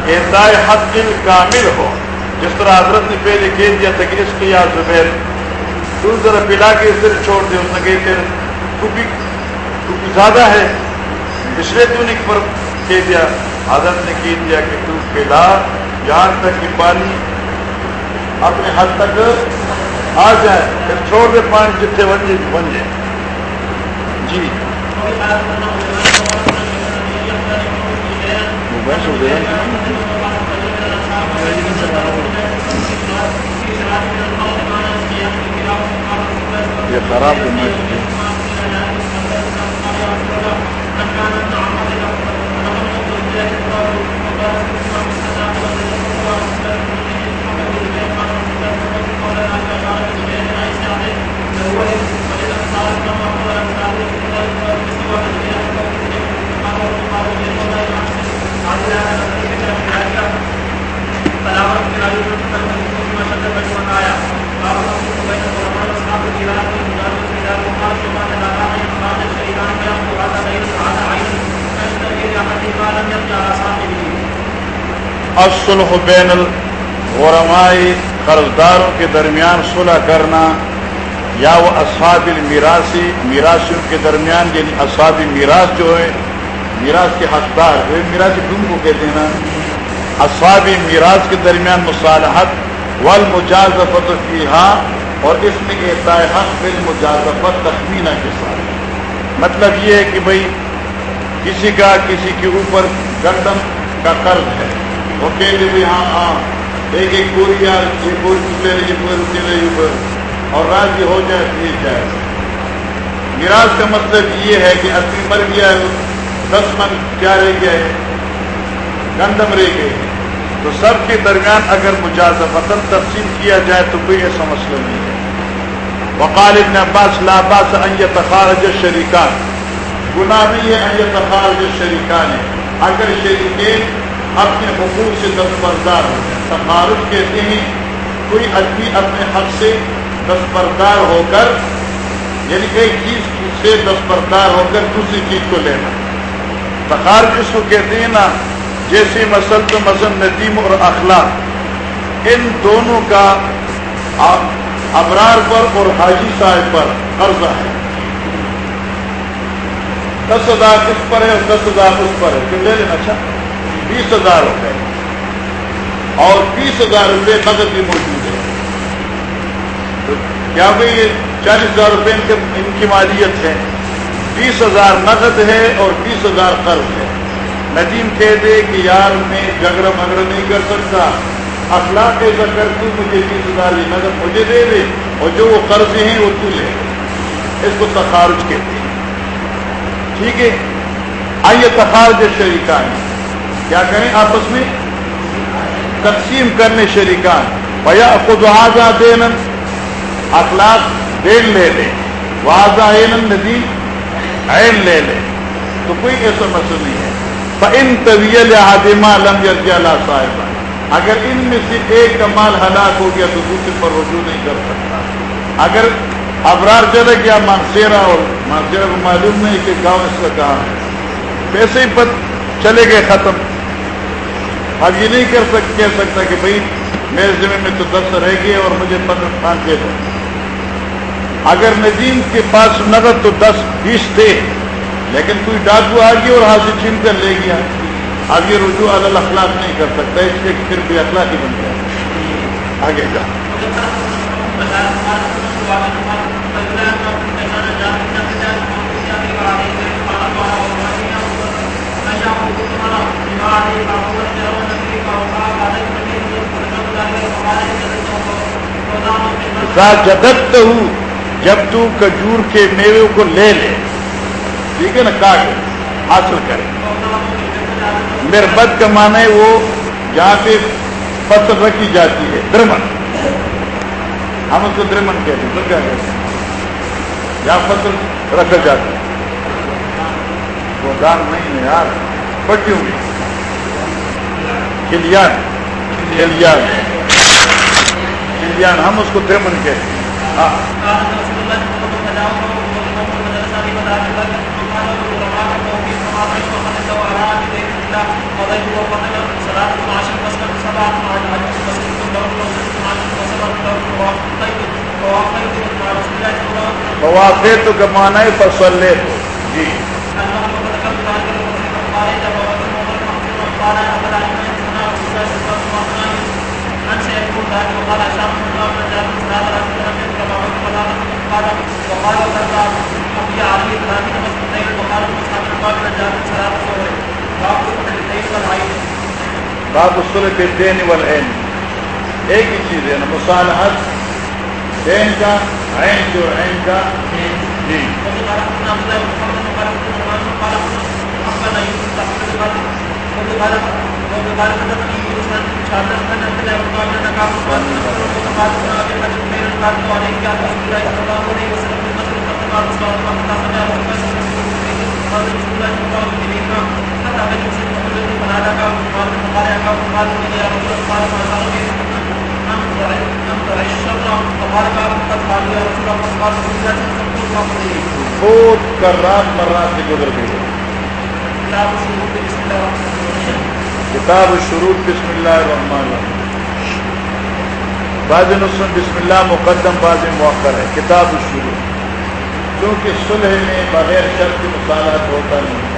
A: اعتاء حق کے کامل ہو۔ جس طرح حضرت نے پہلے کہہ دیا تھا کہ اس کے یا زبیر، تو ذرا پلا کے اس چھوڑ دے، اس نے کہی کہ تو زیادہ ہے۔ اس لیے تو نے کہہ دیا۔ حضرت نے کہہ دیا کہ تو پلا یہاں تک کہ پانی اپنے حد تک آ جائے، پھر چھوڑ دے، پانی جتنے بن جائے بن جائے جی۔ یہ خراب ہونا چاہیے الصلح بین الغرمائی قرض داروں کے درمیان صلح کرنا یا وہ اصحاب المیراسی میراثیوں کے درمیان یعنی اصحاب میراث جو ہے میراث کے حقدار وہ میراثی کن کو کہتے ہیں نا۔ اصحاب میراث کے درمیان مصالحت والمجازفت فیہا، اور اس میں اعطاء حق بالمجازفت تخمینہ کے ساتھ۔ مطلب یہ ہے کہ بھئی کسی کا کسی کے اوپر گردن کا قرض ہے۔ وہ کہتے بھائی ہاں ہاں ایک ایک پوری یار، یہ پوری لے رہی پوری لے رہی اور راضی ہو جائے تو یہ جائے۔ میراث کا مطلب یہ ہے کہ آدمی مر گیا ہے دس من کیا رہ گیا ہے؟ گندم رہ گئے۔ تو سب کے درمیان اگر مجاز فتن تقسیم کیا جائے تو کوئی ایسا مسئلہ نہیں ہے۔ وقال ابن عباس لا باس ان يتخارج الشريكان گناہ نہیں ہے، ان يتخارج الشريكان اگر شریکین اپنے حقوق سے دستبردار ہو کہتے ہیں، کوئی آدمی اپنے حق سے دستبردار ہو کر یعنی کئی چیز سے دستبردار ہو کر دوسری چیز کو لینا تخار جس کو کہتے ہیں نا، جیسے مسل تو مسل ندیم اور اخلاق۔ ان دونوں کا ابرار پر اور حاجی صاحب پر قرضہ ہے۔ دس ہزار اس پر ہے اور دس ہزار اس پر ہے۔ کہ لے لینا؟ اچھا بیس ہزار روپے۔ اور بیس ہزار روپے نقد بھی موجود ہے۔ کیا بھائی یہ چالیس ہزار روپے ان ان کی مالیت ہے؟ بیس ہزار نقد ہے اور بیس ہزار قرض ہے۔ ندیم کہہ دے کہ یار، میں جگڑا مگر نہیں کر سکتا۔ اخلاق ایسا کر تو مجھے بیس ہزار یہ نقد مجھے دے دے اور جو وہ قرض ہیں وہ تو لے۔ اس کو تخارج کہتے ہیں۔ ٹھیک ہے؟ آئیے تخارج شریکان کیا کریں آپس میں؟ تقسیم کرنے شریکان بھیا خود آزاد دینا اخلاق دین لے لے۔ واضح ندی عین لے لے۔ تو کوئی ایسا مسئلہ نہیں ہے۔ ان طویل حادمہ لم یرجا صاحبہ اگر ان میں سے ایک کا مال ہلاک ہو گیا تو دوسرے پر رجوع نہیں کر سکتا۔ اگر ابرار چلے گیا مانسیرا اور مانسیرا کو معلوم نہیں کہ گاؤں اس کا کہاں ہے۔ پیسے ہی پر چلے گئے ختم۔ اب یہ نہیں کر سک، کہہ سکتا کہ بھائی میرے ذمہ میں تو دس رہ گئے اور مجھے پندرہ پانچ دے دو۔ اگر ندیم کے پاس نقد تو دس بیس تھے۔ لیکن کوئی ڈاکو آ گیا اور ہاتھ سے چھین کر لے گیا۔ اب یہ رجوع عدل اخلاق نہیں کر سکتا۔ اس لیے پھر بھی اخلاق ہی بن گیا۔ آگے جا۔ جدت ہوں جب تو کجور کے میوے کو لے لے۔ ٹھیک ہے نا، کاٹ حاصل کرے۔ مربت کا معنی وہ جہاں پہ فصل رکھی جاتی ہے، درمن۔ ہم اس کو درمن کہتے ہیں تو کیا کہتے ہیں جہاں فصل رکھا جاتا ہے۔ وہ دان نہیں ہے یار، پٹیوں میں۔ کلیان کلیان کلیان ہم اس کو درمن کہتے ہیں ہاں۔ وافے تو کمانا ہے فصل لے تو جی باب السلح کے دین والعین ایک ہی چیز ہے نا، مصالحت دین کا، عین جو عین کا جی۔ بہت کر رات مر رات سے گزر گئی کتاب شروع بسم اللہ الرحمن الرحیم. بعض نسلم بسم اللہ مقدم، بعض موقع ہے. کتاب شروع کیونکہ صلح میں بغیر شرط مصالحت ہوتا نہیں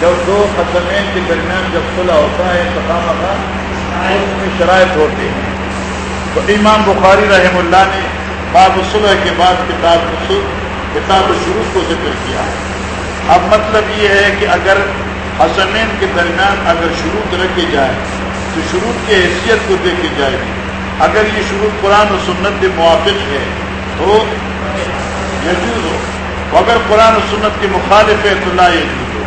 A: جب دو حسمین کے درمیان جب صلح ہوتا ہے انتخاب کا اس میں شرائط ہوتی ہیں. تو امام بخاری رحم اللہ نے باب صلح کے بعد کتاب کتاب شروع کو ذکر کیا. ہے اب مطلب یہ ہے کہ اگر حسنین کے درمیان اگر شروع رکھی جائے تو شروع کی حیثیت کو دیکھی جائے گی۔ اگر یہ شروع قرآن و سنت کے موافق ہے تو یجوز ہو۔ اگر قرآن و سنت کے مخالف ہے تو لا یجوز ہو۔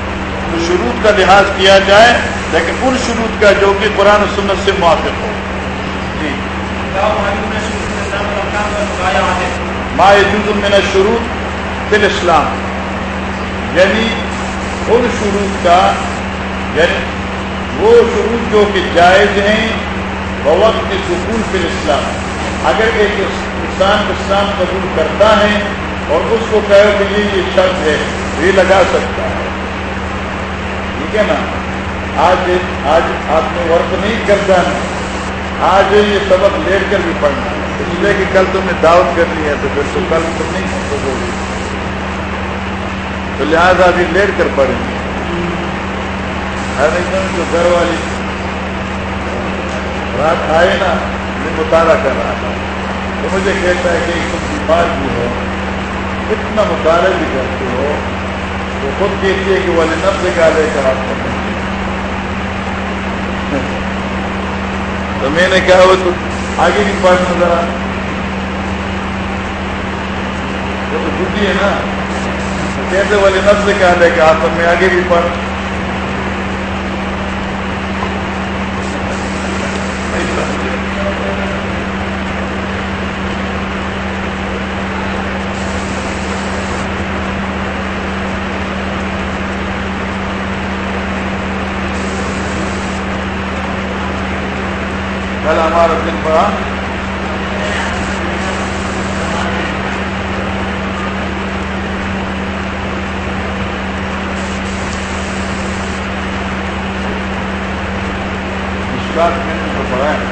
A: تو شروع کا لحاظ کیا جائے لیکن ان شروع کا جو کہ قرآن و سنت سے موافق ہو۔ جی۔ ما یجوز من شروع فی اسلام یعنی ان شروع کا یعنی وہ شروع جو کہ جائز ہیں وقت سکون فی اسلام۔ اگر ایک انسان اسلام قبول کرتا ہے اور اس کو کہو کہ یہ یہ شرط ہے، یہ لگا سکتا ہے۔ ٹھیک ہے نا؟ آج آج آپ نے ورک نہیں کرتا نا آج یہ سبق لیٹ کر بھی پڑھنا ہے۔ اس لیے کہ کل تم نے دعوت کرنی ہے، تو پھر تو کل تم نہیں تو لہٰذا ابھی لیٹ کر پڑھیں۔ گے ہر ایک دم جو گھر والی رات آئے نا، میں مطالعہ کر رہا تھا۔ تو مجھے کہتا ہے کہ تم بیمار بھی ہو، اتنا مطالعہ بھی کرتے ہو تو خود کہتی ہے کہ وہ نب سے کیا لے کر آپ تو میں نے کہا، وہ تو آگے بھی پڑھنا ذرا وہ تو بدھی ہے نا۔ کہتے والے نب سے کیا لے کے آپ میں آگے بھی پڑھ کل ہمارا دن بڑا پڑا میں پڑھا ہے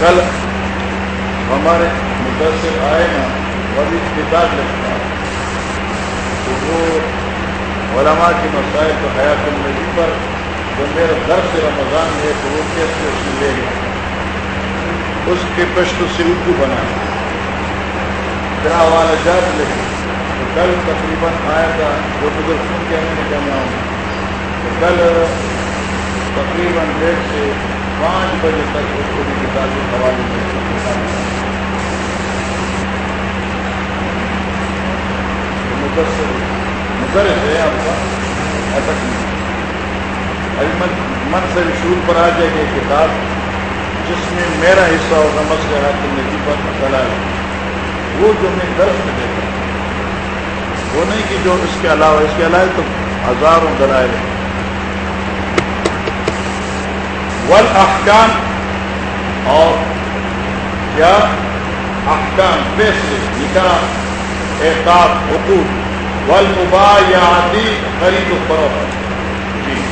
A: کل ہمارے مدثر آئے نا وہی کتاب لکھتا تو وہ علماء کی مسائل تو حیات النبی پر جو میرا درس رمضان ہے تو وہ کیسے اس میں لے گیا اس کے پشت سے اردو بنا پھر حوالہ جات لکھے تو کل تقریباً آیا تھا، جو بزرگ سن کے میں کہنا ہوں تو کل تقریباً ڈیڑھ سے پانچ بجے تک اس کو بھی کتاب کے حوالے میں مدرس ہے آپ کا؟ ایسا ابھی من من سے شور پر آ جائے گی کتاب جس میں میرا حصہ ہوگا مسئلہ ہے نجی پر مسئلہ ہے وہ جو میں درس میں دیتا ہوں، وہ نہیں کہ جو اس کے علاوہ، اس کے علاوہ تو ہزاروں دلائل ہیں۔ ول احکام اور کیا؟ احکام پیسے نکاح احتاط حقوق۔ والمبایعاتی، خرید و فروخت جی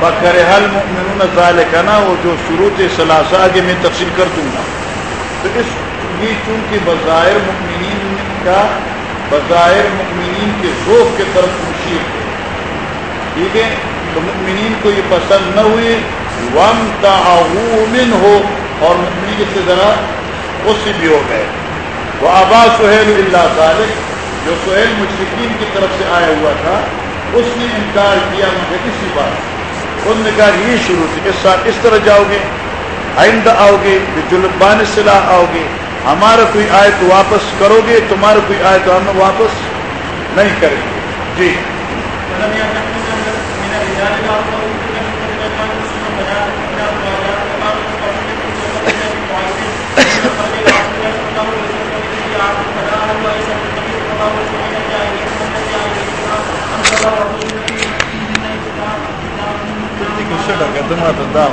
A: بکر حل مؤمنون ذالک نا وہ جو شروع ثلاثہ، آگے میں تفصیل کر دوں گا۔ تو اس یہ چونکہ بظاہر مؤمنین کا، بظاہر مؤمنین کے ذوق کے طرف مشیر ہے۔ ٹھیک ہے؟ تو مؤمنین کو یہ پسند نہ ہوئی، وم تعاون ہو اور مؤمنین سے ذرا اس بھی ہو گئے۔ وہ آبا سہیل اللہ ذالک جو سہیل مشرقین کی طرف سے آیا ہوا تھا، اس نے انکار کیا مجھے کسی بات ان نے کہا یہ شروع تھی اس سال اس طرح جاؤ گے،
C: آئندہ آؤ گے جلبان صلاح آؤ گے۔ ہمارا کوئی آئے تو واپس کرو گے، تمہارا کوئی آئے تو ہم واپس نہیں کریں گے۔ جی۔
A: برکتونه ته دا